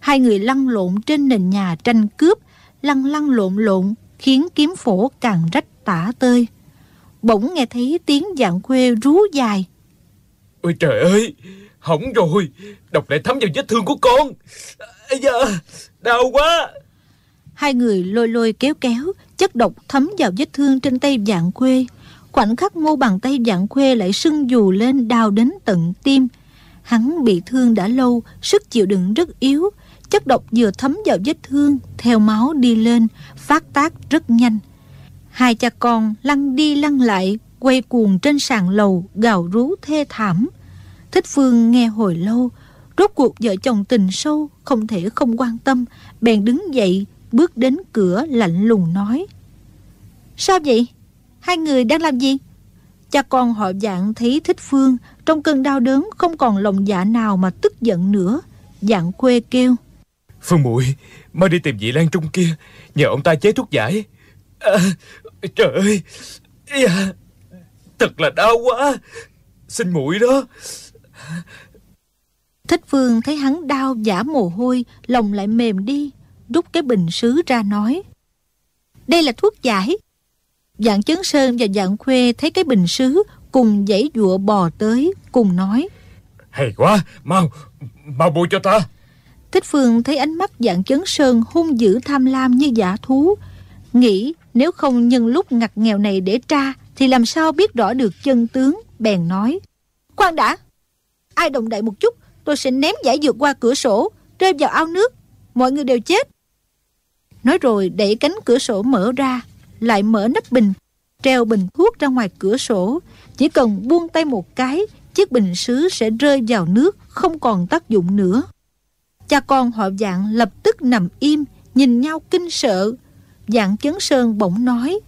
Hai người lăn lộn trên nền nhà tranh cướp Lăn lăn lộn lộn Khiến kiếm phổ càng rách tả tơi. Bỗng nghe thấy tiếng dạng khuê rú dài. Ôi trời ơi Hỏng rồi Độc lại thấm vào vết thương của con. Ây da Đau quá. Hai người lôi lôi kéo kéo Chất độc thấm vào vết thương trên tay dạng khuê Khoảnh khắc ngô bàn tay dạng khuê lại sưng dù lên đau đến tận tim. Hắn bị thương đã lâu, Sức chịu đựng rất yếu. Chất độc vừa thấm vào vết thương, Theo máu đi lên, Phát tác rất nhanh. Hai cha con lăn đi lăn lại, Quay cuồng trên sàn lầu, Gào rú thê thảm. Thích Phương nghe hồi lâu, Rốt cuộc vợ chồng tình sâu, Không thể không quan tâm. Bèn đứng dậy, Bước đến cửa lạnh lùng nói, Sao vậy? Hai người đang làm gì? Cha con họ dạng thấy Thích Phương Trong cơn đau đớn không còn lòng dạ nào mà tức giận nữa. Dạng quê kêu. Phương muội Mau đi tìm vị Lan Trung kia. Nhờ ông ta chế thuốc giải. À, Trời ơi. À, Thật là đau quá. Xin muội đó. Thích Phương thấy hắn đau giả mồ hôi Lòng lại mềm đi Rút cái bình sứ ra nói. Đây là thuốc giải Dạng chấn sơn và dạng khuê thấy cái bình sứ Cùng dãy dụa bò tới Cùng nói Hay quá Mau Mau bôi cho ta Thích Phương thấy ánh mắt dạng chấn sơn hung dữ tham lam như giả thú. Nghĩ nếu không nhân lúc ngặt nghèo này để tra thì làm sao biết rõ được chân tướng, bèn nói. Khoan đã, ai động đậy một chút tôi sẽ ném giải dược qua cửa sổ, rơi vào ao nước, mọi người đều chết. Nói rồi đẩy cánh cửa sổ mở ra, lại mở nắp bình, treo bình thuốc ra ngoài cửa sổ. Chỉ cần buông tay một cái, chiếc bình sứ sẽ rơi vào nước, không còn tác dụng nữa. Cha con họ dạng lập tức nằm im, nhìn nhau kinh sợ. Dạng chấn sơn bỗng nói.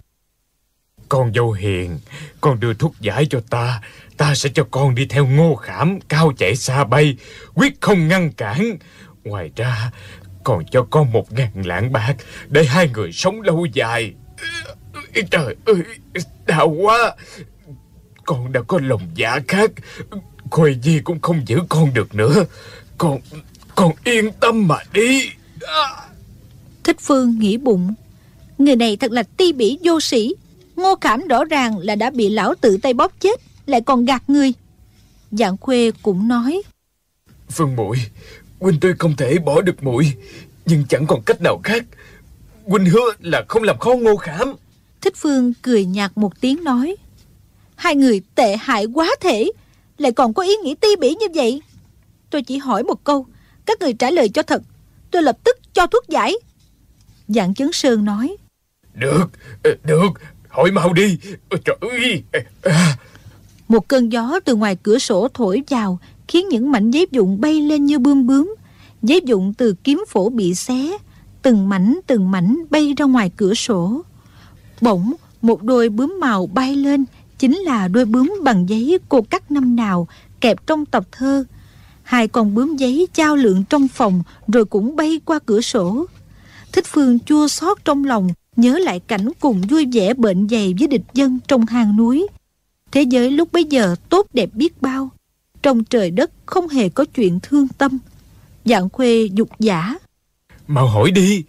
Con dâu hiền, con đưa thuốc giải cho ta. Ta sẽ cho con đi theo ngô khảm, cao chạy xa bay, quyết không ngăn cản. Ngoài ra, còn cho con một ngàn lạng bạc để hai người sống lâu dài. Trời ơi, đau quá. Con đã có lòng dạ khác. Khuê Di cũng không giữ con được nữa. Con con yên tâm mà đi. Thích Phương nghĩ bụng. Người này thật là ti bỉ vô sĩ Ngô Khảm rõ ràng là đã bị lão tự tay bóp chết Lại còn gạt người. Dạng khuê cũng nói. Phương muội Huynh tôi không thể bỏ được muội Nhưng chẳng còn cách nào khác. Huynh hứa là không làm khó Ngô Khảm Thích Phương cười nhạt một tiếng nói Hai người tệ hại quá thể Lại còn có ý nghĩ ti bỉ như vậy? Tôi chỉ hỏi một câu các người trả lời cho thật Tôi lập tức cho thuốc giải. Dạng chấn sơn nói Được, được, hỏi mau đi Trời ơi Một cơn gió từ ngoài cửa sổ thổi vào Khiến những mảnh giấy vụn bay lên như bươm bướm. Giấy vụn từ kiếm phổ bị xé Từng mảnh từng mảnh bay ra ngoài cửa sổ Bỗng một đôi bướm màu bay lên Chính là đôi bướm bằng giấy cô cắt năm nào Kẹp trong tập thơ Hai con bướm giấy trao lượng trong phòng rồi cũng bay qua cửa sổ. Thích Phương chua xót trong lòng, nhớ lại cảnh cùng vui vẻ bệnh dày với địch dân trong hang núi. Thế giới lúc bấy giờ tốt đẹp biết bao. Trong trời đất không hề có chuyện thương tâm. Dạng khuê dục giả. Mau hỏi đi.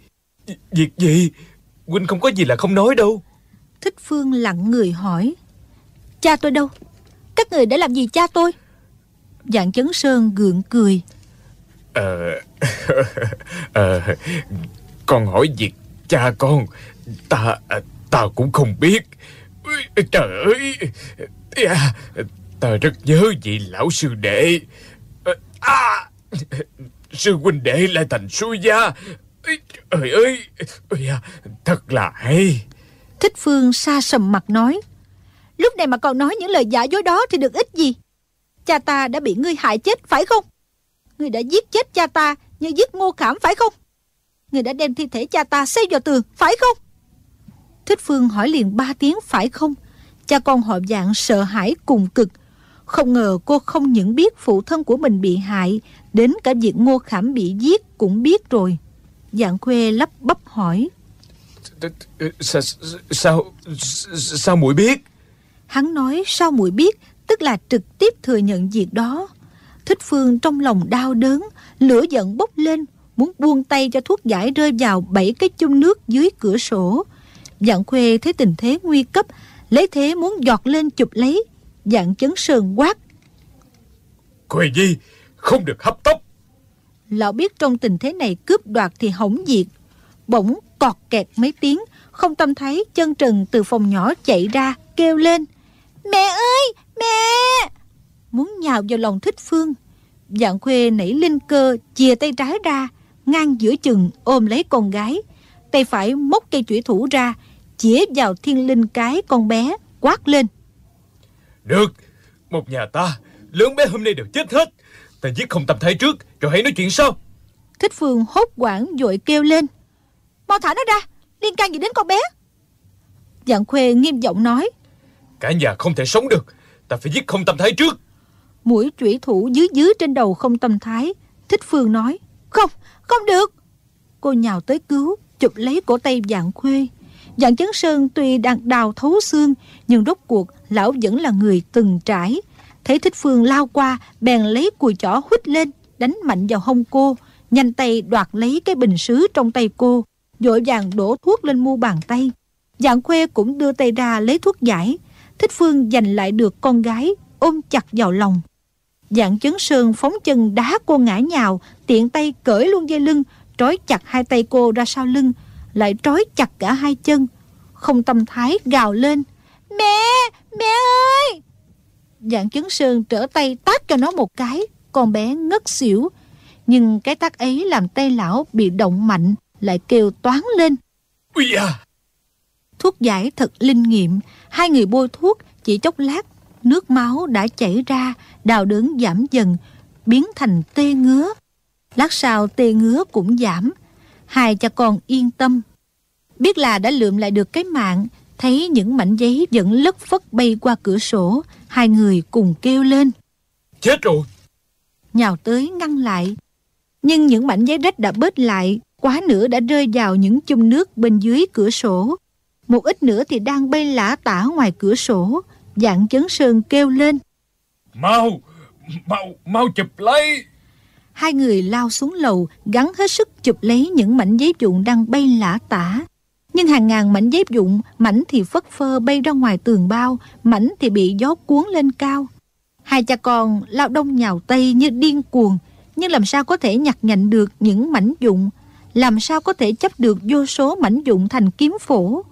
Việc gì? Huynh không có gì là không nói đâu. Thích Phương lặng người hỏi. Cha tôi đâu? Các người đã làm gì cha tôi? Dạng chấn sơn gượng cười. Ờ [LAUGHS] Ờ Con hỏi việc cha con Ta Ta cũng không biết. Trời ơi à, Ta rất nhớ vị lão sư đệ. À, Sư huynh đệ lại thành suy gia Trời ơi Thật là hay. Thích Phương xa sầm mặt nói, Lúc này mà còn nói những lời giả dối đó Thì được ích gì? Cha ta đã bị ngươi hại chết, phải không? Ngươi đã giết chết cha ta Như giết ngô khảm phải không? Ngươi đã đem thi thể cha ta xây vào tường, phải không? Thích Phương hỏi liền ba tiếng, phải không? Cha con họ dạng sợ hãi cùng cực. Không ngờ cô không những biết phụ thân của mình bị hại, Đến cả việc ngô khảm bị giết cũng biết rồi. Dạng khuê lắp bắp hỏi. Sao Sao Sao muội biết? Hắn nói sao muội biết? Tức là trực tiếp thừa nhận việc đó. Thích Phương trong lòng đau đớn Lửa giận bốc lên Muốn buông tay cho thuốc giải rơi vào bảy cái chung nước dưới cửa sổ. Dạng khuê thấy tình thế nguy cấp Lấy thế muốn giọt lên chụp lấy. Dạng chấn sườn quát. Khuê Di Không được hấp tốc Lão biết trong tình thế này cướp đoạt thì hỏng diệt Bỗng cọt kẹt mấy tiếng, Không tâm thấy chân trần từ phòng nhỏ chạy ra, Kêu lên, Mẹ ơi, mẹ! Muốn nhào vào lòng thích phương, Dạng khuê nảy linh cơ, Chìa tay trái ra, Ngang giữa chừng, ôm lấy con gái. Tay phải móc cây chủy thủ ra, Chĩa vào thiên linh cái con bé, Quát lên, Được, Một nhà ta Lớn bé hôm nay đều chết hết. Ta giết không tâm thái trước Rồi hãy nói chuyện sau. Thích Phương hốt quảng dội kêu lên. Mau thả nó ra Liên can gì đến con bé? Dạng khuê nghiêm giọng nói. Cả nhà không thể sống được Ta phải giết không tâm thái trước. Mũi chủy thủ dưới dưới trên đầu không tâm thái Thích Phương nói. Không, không được. Cô nhào tới cứu Chụp lấy cổ tay dạng khuê. Dạng chấn sơn tuy đang đào thấu xương Nhưng rốt cuộc lão vẫn là người từng trải Thấy Thích Phương lao qua Bèn lấy cùi chỏ hút lên Đánh mạnh vào hông cô Nhanh tay đoạt lấy cái bình sứ trong tay cô Dội vàng đổ thuốc lên mu bàn tay. Dạng khuê cũng đưa tay ra lấy thuốc giải. Thích Phương giành lại được con gái Ôm chặt vào lòng. Dạng chấn sơn phóng chân đá cô ngã nhào Tiện tay cởi luôn dây lưng Trói chặt hai tay cô ra sau lưng Lại trói chặt cả hai chân. Không tâm thái gào lên Mẹ, mẹ ơi! Dạng chấn sơn trở tay tát cho nó một cái Con bé ngất xỉu. Nhưng cái tát ấy làm tay lão bị động mạnh Lại kêu toán lên. Ui à Thuốc giải thật linh nghiệm Hai người bôi thuốc chỉ chốc lát Nước máu đã chảy ra Đào đớn giảm dần Biến thành tê ngứa. Lát sau tê ngứa cũng giảm Hai cha con yên tâm. Biết là đã lượm lại được cái mạng Thấy những mảnh giấy vẫn lất phất bay qua cửa sổ Hai người cùng kêu lên. Chết rồi. Nhào tới ngăn lại. Nhưng những mảnh giấy rách đã bớt lại Quá nữa đã rơi vào những chung nước bên dưới cửa sổ. Một ít nữa thì đang bay lả tả ngoài cửa sổ Dạng chấn sơn kêu lên. Mau Mau Mau chụp lấy. Hai người lao xuống lầu Gắn hết sức chụp lấy những mảnh giấy vụn đang bay lả tả nhưng hàng ngàn mảnh giấy dụng, Mảnh thì phất phơ bay ra ngoài tường bao, Mảnh thì bị gió cuốn lên cao. Hai cha con lao đông nhào tây như điên cuồng, Nhưng làm sao có thể nhặt nhạnh được những mảnh dụng? Làm sao có thể chấp được vô số mảnh dụng thành kiếm phổ?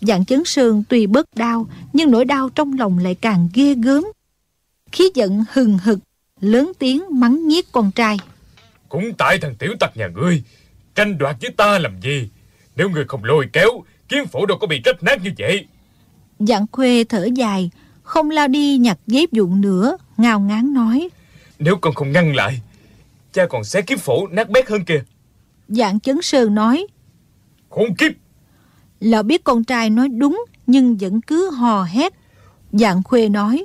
Dạng chấn sơn tuy bớt đau, Nhưng nỗi đau trong lòng lại càng ghê gớm. Khí giận hừng hực, Lớn tiếng mắng nhiếc con trai. Cũng tại thằng tiểu tặc nhà ngươi, Tranh đoạt với ta làm gì? Nếu ngươi không lôi kéo Kiếm phổ đâu có bị rách nát như vậy. Dạng khuê thở dài Không lao đi nhặt giấy vụn nữa Ngao ngán nói. Nếu con không ngăn lại Cha còn xé kiếm phổ nát bét hơn kìa. Dạng chấn sơn nói. Khốn kiếp! Lão biết con trai nói đúng Nhưng vẫn cứ hò hét. Dạng khuê nói.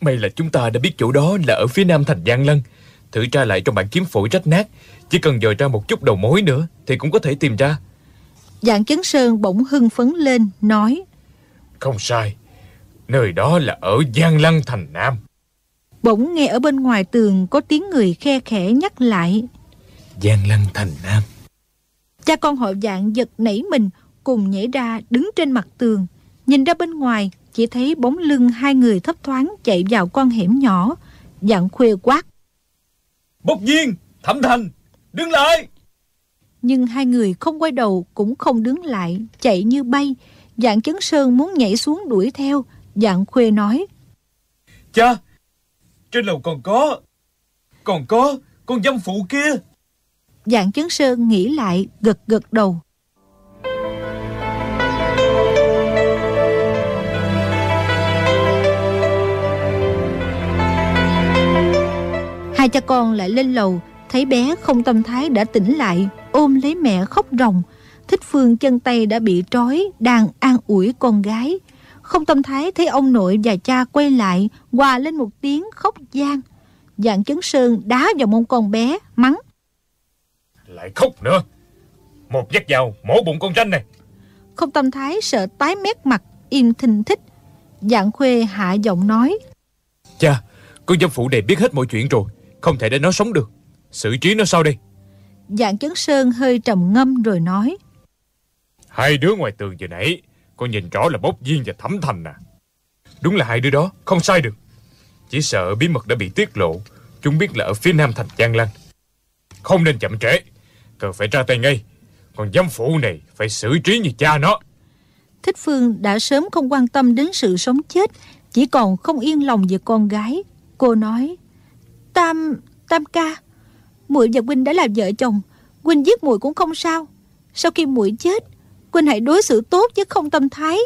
May là chúng ta đã biết chỗ đó là ở phía nam thành Giang Lân Thử tra lại trong bản kiếm phổi rách nát. Chỉ cần dời ra một chút đầu mối nữa Thì cũng có thể tìm ra Dạng chấn sơn bỗng hưng phấn lên Nói Không sai Nơi đó là ở Giang Lăng thành Nam Bỗng nghe ở bên ngoài tường Có tiếng người khe khẽ nhắc lại Giang Lăng thành Nam Cha con họ dạng giật nảy mình Cùng nhảy ra đứng trên mặt tường Nhìn ra bên ngoài chỉ thấy bóng lưng hai người thấp thoáng chạy vào con hẻm nhỏ. Dạng khuya quát. Bốc nhiên, thẩm thành, đứng lại! Nhưng hai người không quay đầu cũng không đứng lại, chạy như bay. Dạng chấn sơn muốn nhảy xuống đuổi theo. Dạng khuê nói. Cha, trên lầu còn có, còn có con dâm phụ kia. Dạng chấn sơn nghĩ lại, gật gật đầu. Hai cha con lại lên lầu Thấy bé không tâm thái đã tỉnh lại Ôm lấy mẹ khóc ròng. Thích Phương chân tay đã bị trói Đang an ủi con gái. Không tâm thái thấy ông nội và cha quay lại Hòa lên một tiếng khóc gian. Dạng chấn sơn đá vào mông con bé Mắng. Lại khóc nữa. Một nhát dao mổ bụng con tranh này. Không tâm thái sợ tái mét mặt Im thình thích Dạng khuê hạ giọng nói. Cha, con dâm phụ này biết hết mọi chuyện rồi Không thể để nó sống được. Xử trí nó sau đây Dạng chấn sơn hơi trầm ngâm rồi nói. Hai đứa ngoài tường vừa nãy Con nhìn rõ là bốc viên và thẩm thành à? Đúng là hai đứa đó Không sai được. Chỉ sợ bí mật đã bị tiết lộ Chúng biết là ở phía nam thành Giang Lăng Không nên chậm trễ Cần phải ra tay ngay. Còn dâm phụ này phải xử trí như cha nó. Thích Phương đã sớm không quan tâm đến sự sống chết Chỉ còn không yên lòng về con gái. Cô nói Tam, Tam ca muội và huynh đã là vợ chồng. Huynh giết muội cũng không sao. Sau khi muội chết huynh hãy đối xử tốt chứ không tâm thái.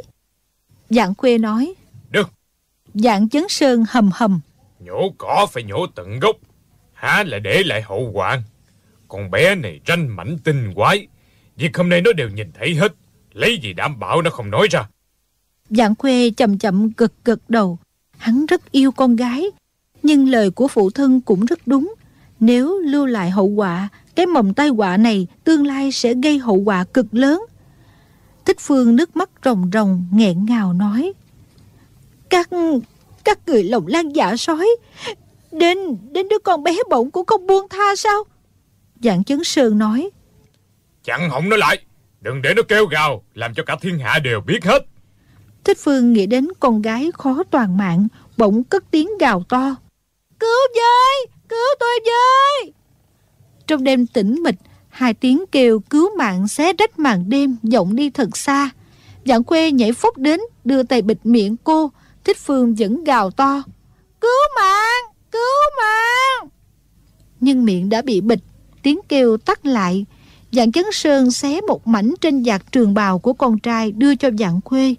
Dạng khuê nói. Được. Dạng chấn sơn hầm hầm. Nhổ cỏ phải nhổ tận gốc há lại để lại hậu hoạn. Con bé này tranh mảnh tinh quái việc hôm nay nó đều nhìn thấy hết lấy gì đảm bảo nó không nói ra? Dạng khuê chậm chậm gật gật đầu. Hắn rất yêu con gái nhưng lời của phụ thân cũng rất đúng nếu lưu lại hậu quả, cái mầm tai họa này tương lai sẽ gây hậu quả cực lớn. Thích Phương nước mắt ròng ròng, nghẹn ngào nói. Các, các người lòng lan dạ sói, đến, đến đứa con bé bỗng cũng không buông tha sao? Dạng chấn sơn nói. Chặn họng nó lại, đừng để nó kêu gào, làm cho cả thiên hạ đều biết hết. Thích Phương nghĩ đến con gái khó toàn mạng, bỗng cất tiếng gào to. Cứu với! Cứu tôi với. Trong đêm tĩnh mịch, Hai tiếng kêu cứu mạng xé rách màn đêm vọng đi thật xa. Dạng quê nhảy phúc đến, Đưa tay bịt miệng cô, Thích Phương vẫn gào to. Cứu mạng! Cứu mạng! Nhưng miệng đã bị bịt, Tiếng kêu tắt lại. Dạng chấn sơn xé một mảnh trên giạc trường bào của con trai đưa cho dạng quê.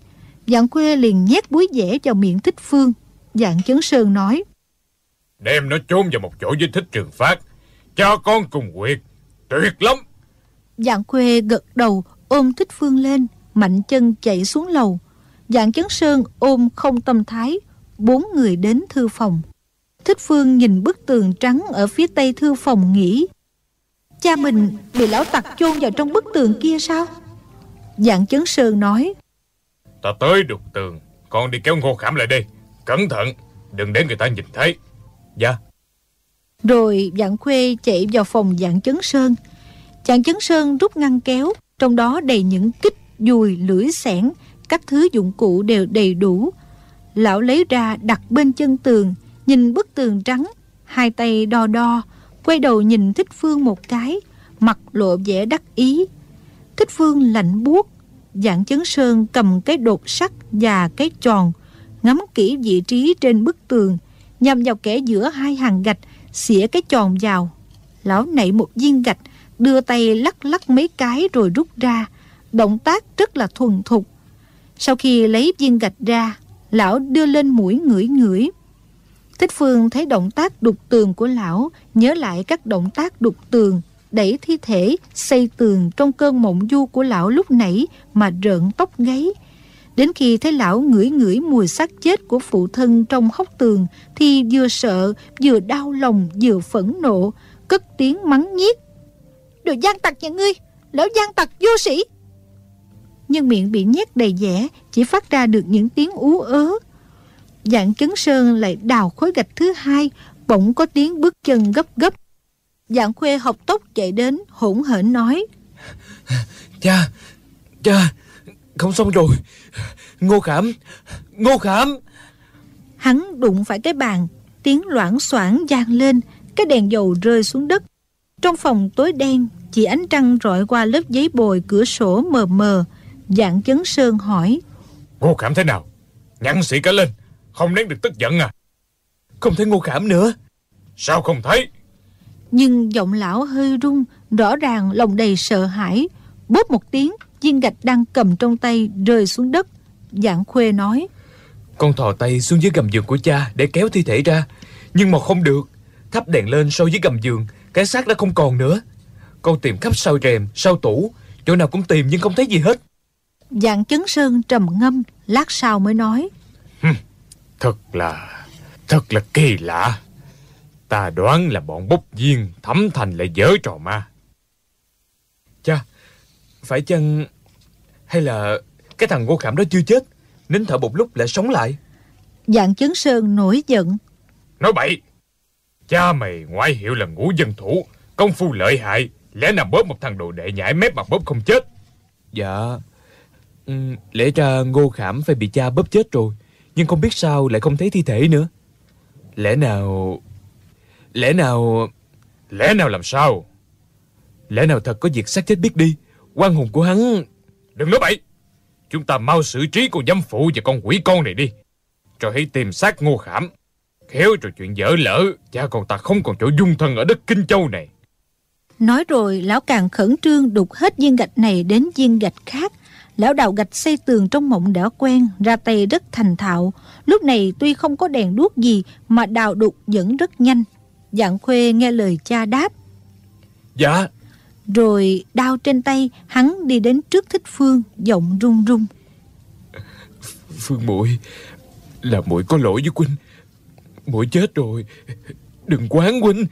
Dạng quê liền nhét búi dẻ vào miệng thích phương. Dạng chấn sơn nói đem nó chôn vào một chỗ với thích trường phát cho con cùng quyệt tuyệt lắm. Dạng khuê gật đầu ôm thích phương lên mạnh chân chạy xuống lầu. Dạng chấn sơn ôm không tâm thái bốn người đến thư phòng. Thích phương nhìn bức tường trắng ở phía tây thư phòng nghĩ cha mình bị lão tặc chôn vào trong bức tường kia sao? Dạng chấn sơn nói ta tới được tường con đi kéo ngô khảm lại đây. Cẩn thận đừng để người ta nhìn thấy Dạ. Rồi dạng khuê chạy vào phòng dạng chấn sơn. Dạng chấn sơn rút ngăn kéo Trong đó đầy những kích, dùi, lưỡi xẻng Các thứ dụng cụ đều đầy đủ. Lão lấy ra đặt bên chân tường Nhìn bức tường trắng Hai tay đo đo Quay đầu nhìn Thích Phương một cái Mặt lộ vẻ đắc ý. Thích Phương lạnh buốt Dạng chấn sơn cầm cái đột sắt và cái tròn Ngắm kỹ vị trí trên bức tường nhằm vào kẻ giữa hai hàng gạch, xỉa cái tròn vào. Lão nảy một viên gạch, đưa tay lắc lắc mấy cái rồi rút ra. Động tác rất là thuần thục. Sau khi lấy viên gạch ra, lão đưa lên mũi ngửi ngửi. Thích Phương thấy động tác đục tường của lão, nhớ lại các động tác đục tường, đẩy thi thể, xây tường trong cơn mộng du của lão lúc nãy mà rợn tóc gáy. Đến khi thấy lão ngửi ngửi mùi xác chết của phụ thân trong hốc tường thì vừa sợ, vừa đau lòng, vừa phẫn nộ, cất tiếng mắng nhiếc. Đồ gian tặc nhà ngươi, lão gian tặc vô sĩ. Nhưng miệng bị nhét đầy vẻ, chỉ phát ra được những tiếng ú ớ. Dạng chấn sơn lại đào khối gạch thứ hai, bỗng có tiếng bước chân gấp gấp. Dạng khuê học tốc chạy đến, hỗn hển nói. Cha, cha, không xong rồi Ngô Khảm Ngô Khảm. Hắn đụng phải cái bàn Tiếng loảng xoảng vang lên Cái đèn dầu rơi xuống đất. Trong phòng tối đen Chỉ ánh trăng rọi qua lớp giấy bồi cửa sổ mờ mờ. Dạng chấn sơn hỏi Ngô Khảm thế nào? Nhăn sĩ cả lên Không nén được tức giận à? Không thấy Ngô Khảm nữa. Sao không thấy? Nhưng giọng lão hơi rung Rõ ràng lòng đầy sợ hãi Bóp một tiếng Viên gạch đang cầm trong tay rơi xuống đất. Dạng khuê nói Con thò tay xuống dưới gầm giường của cha Để kéo thi thể ra. Nhưng mà không được. Thắp đèn lên sâu dưới gầm giường Cái xác đã không còn nữa. Con tìm khắp sau rèm, sau tủ. Chỗ nào cũng tìm nhưng không thấy gì hết. Dạng chấn sơn trầm ngâm Lát sau mới nói Thật là Thật là kỳ lạ. Ta đoán là bọn bốc viên Thẩm thành lại dở trò ma Phải chăng Hay là cái thằng Ngô Khảm đó chưa chết Nín thở một lúc lại sống lại? Dạng chấn sơn nổi giận. Nói bậy. Cha mày ngoại hiệu là ngũ dân thủ Công phu lợi hại Lẽ nào bóp một thằng đồ đệ nhảy mép mặt bóp không chết? Dạ ừ, Lẽ ra Ngô Khảm phải bị cha bóp chết rồi Nhưng không biết sao lại không thấy thi thể nữa. Lẽ nào Lẽ nào Lẽ nào làm sao? Lẽ nào thật có việc xác chết biết đi quan hồn của hắn. Đừng nói bậy. Chúng ta mau xử trí con dâm phụ và con quỷ con này đi. Rồi hãy tìm xác ngô khảm. Khéo rồi chuyện dở lỡ. Cha con ta không còn chỗ dung thân ở đất Kinh Châu này. Nói rồi lão càng khẩn trương đục hết viên gạch này đến viên gạch khác. Lão đào gạch xây tường trong mộng đã quen Ra tay rất thành thạo. Lúc này tuy không có đèn đuốc gì Mà đào đục vẫn rất nhanh. Dạng khuê nghe lời cha đáp. Dạ Rồi đao trên tay Hắn đi đến trước thích phương Giọng run run. Phương muội Là muội có lỗi với huynh muội chết rồi. Đừng quán huynh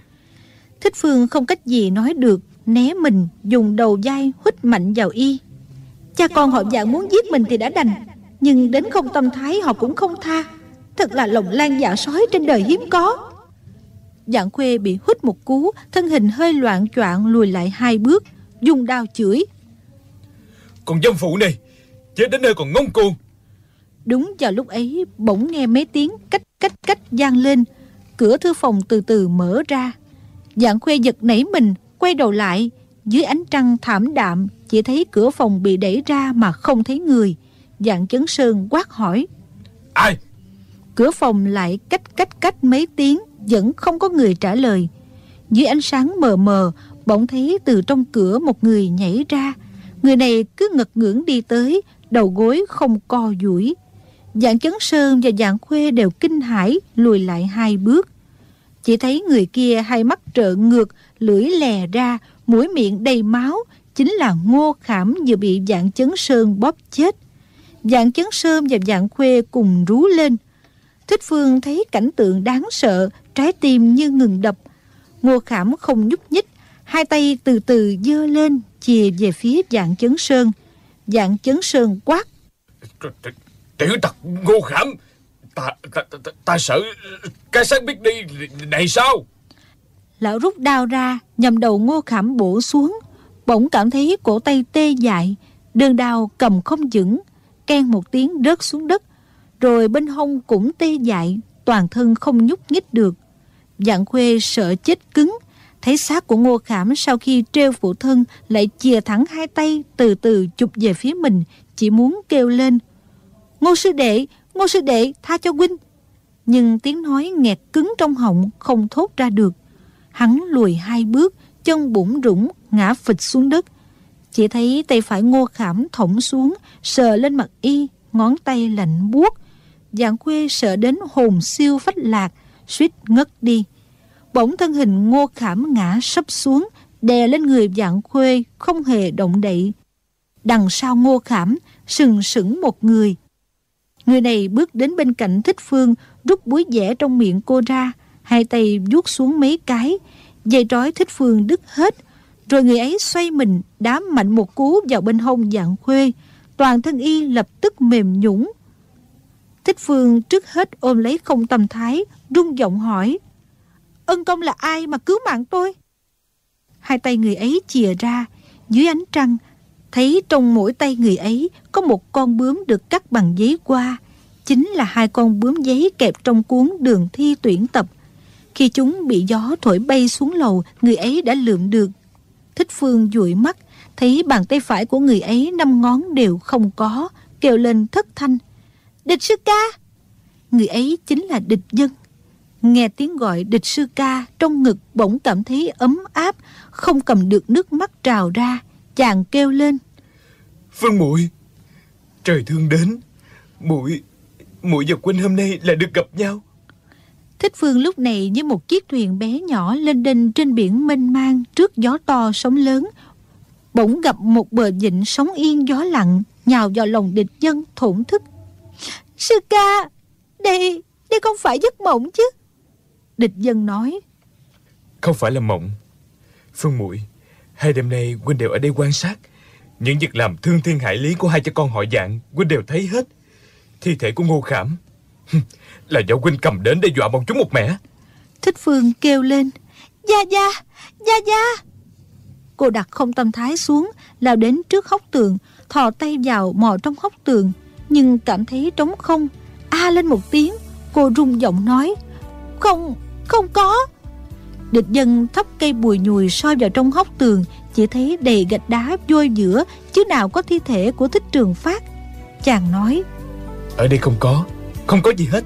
Thích phương không cách gì nói được Né mình dùng đầu dai hít mạnh vào y. Cha con họ dạng muốn giết mình thì đã đành Nhưng đến không tâm thái họ cũng không tha. Thật là lòng lan dạ sói trên đời hiếm có Dạng khuê bị hít một cú Thân hình hơi loạn choạng lùi lại hai bước Dùng đao chửi. Còn dâm phụ này Chết đến nơi còn ngông cuồng. Đúng vào lúc ấy bỗng nghe mấy tiếng cách cách cách vang lên. Cửa thư phòng từ từ mở ra. Dạng khuê giật nảy mình Quay đầu lại. Dưới ánh trăng thảm đạm Chỉ thấy cửa phòng bị đẩy ra mà không thấy người. Dạng chấn sơn quát hỏi. Ai? Cửa phòng lại cách cách cách mấy tiếng vẫn không có người trả lời. Dưới ánh sáng mờ mờ Bỗng thấy từ trong cửa một người nhảy ra. Người này cứ ngật ngưỡng đi tới Đầu gối không co duỗi. Dạng chấn sơn và dạng khuê đều kinh hãi Lùi lại hai bước. Chỉ thấy người kia hai mắt trợn ngược Lưỡi lè ra Mũi miệng đầy máu Chính là ngô khảm vừa bị dạng chấn sơn bóp chết. Dạng chấn sơn và dạng khuê cùng rú lên. Thích Phương thấy cảnh tượng đáng sợ, trái tim như ngừng đập. Ngô Khảm không nhúc nhích, hai tay từ từ dơ lên, chìa về phía dạng chấn sơn. Dạng chấn sơn quát. Tiểu tặc ngô khảm ta, ta, ta, ta sợ cái xác biết đi này sao Lão rút đao ra, nhằm đầu ngô khảm bổ xuống. Bỗng cảm thấy cổ tay tê dại, đơn đao cầm không vững, ken một tiếng rớt xuống đất rồi bên hông cũng tê dại, toàn thân không nhúc nhích được. Dạng khuê sợ chết cứng, thấy xác của Ngô Khảm sau khi treo phụ thân lại chìa thẳng hai tay từ từ chụp về phía mình, chỉ muốn kêu lên. Ngô sư đệ, ngô sư đệ, tha cho huynh. Nhưng tiếng nói nghẹt cứng trong họng không thốt ra được. Hắn lùi hai bước, chân bủng rủng, ngã phịch xuống đất. Chỉ thấy tay phải ngô khảm thõng xuống, sờ lên mặt y, ngón tay lạnh buốt Dạng quê sợ đến hồn siêu phách lạc, suýt ngất đi. Bỗng thân hình ngô khảm ngã sấp xuống, đè lên người dạng khuê, không hề động đậy. Đằng sau ngô khảm, sừng sững một người. Người này bước đến bên cạnh thích phương, rút búi dẻ trong miệng cô ra, hai tay vuốt xuống mấy cái, dây trói thích phương đứt hết. Rồi người ấy xoay mình, đám mạnh một cú vào bên hông dạng khuê. Toàn thân y lập tức mềm nhũng, Thích Phương trước hết ôm lấy không tâm thái, rung giọng hỏi. Ân công là ai mà cứu mạng tôi? Hai tay người ấy chìa ra, dưới ánh trăng, thấy trong mỗi tay người ấy có một con bướm được cắt bằng giấy qua, chính là hai con bướm giấy kẹp trong cuốn đường thi tuyển tập. Khi chúng bị gió thổi bay xuống lầu, người ấy đã lượm được. Thích Phương dụi mắt, thấy bàn tay phải của người ấy năm ngón đều không có, kêu lên thất thanh. Địch sư ca! Người ấy chính là địch dân. Nghe tiếng gọi địch sư ca trong ngực bỗng cảm thấy ấm áp, không cầm được nước mắt trào ra, chàng kêu lên. Phương muội trời thương đến, muội muội và Quynh hôm nay lại được gặp nhau. Thích Phương lúc này như một chiếc thuyền bé nhỏ lên đênh trên biển mênh mang trước gió to sóng lớn. Bỗng gặp một bờ dịnh sóng yên gió lặng, nhào vào lòng địch dân thổn thức. Sư ca, đây, đây không phải giấc mộng chứ. Địch dân nói. Không phải là mộng. Phương muội hai đêm nay huynh đều ở đây quan sát. Những việc làm thương thiên hại lý của hai cha con họ dạng, huynh đều thấy hết. Thi thể của Ngô Khảm là do huynh cầm đến để dọa bọn chúng một mẻ. Thích Phương kêu lên. Gia Gia, Gia Gia. Cô đặt không tâm thái xuống, lao đến trước hốc tường, thò tay vào mò trong hốc tường, nhưng cảm thấy trống không. A lên một tiếng, cô rung giọng nói. Không, không có. Địch dân thắp cây bùi nhùi soi vào trong hốc tường, chỉ thấy đầy gạch đá vôi giữa, chứ nào có thi thể của thích trường phát. Chàng nói. Ở đây không có, không có gì hết.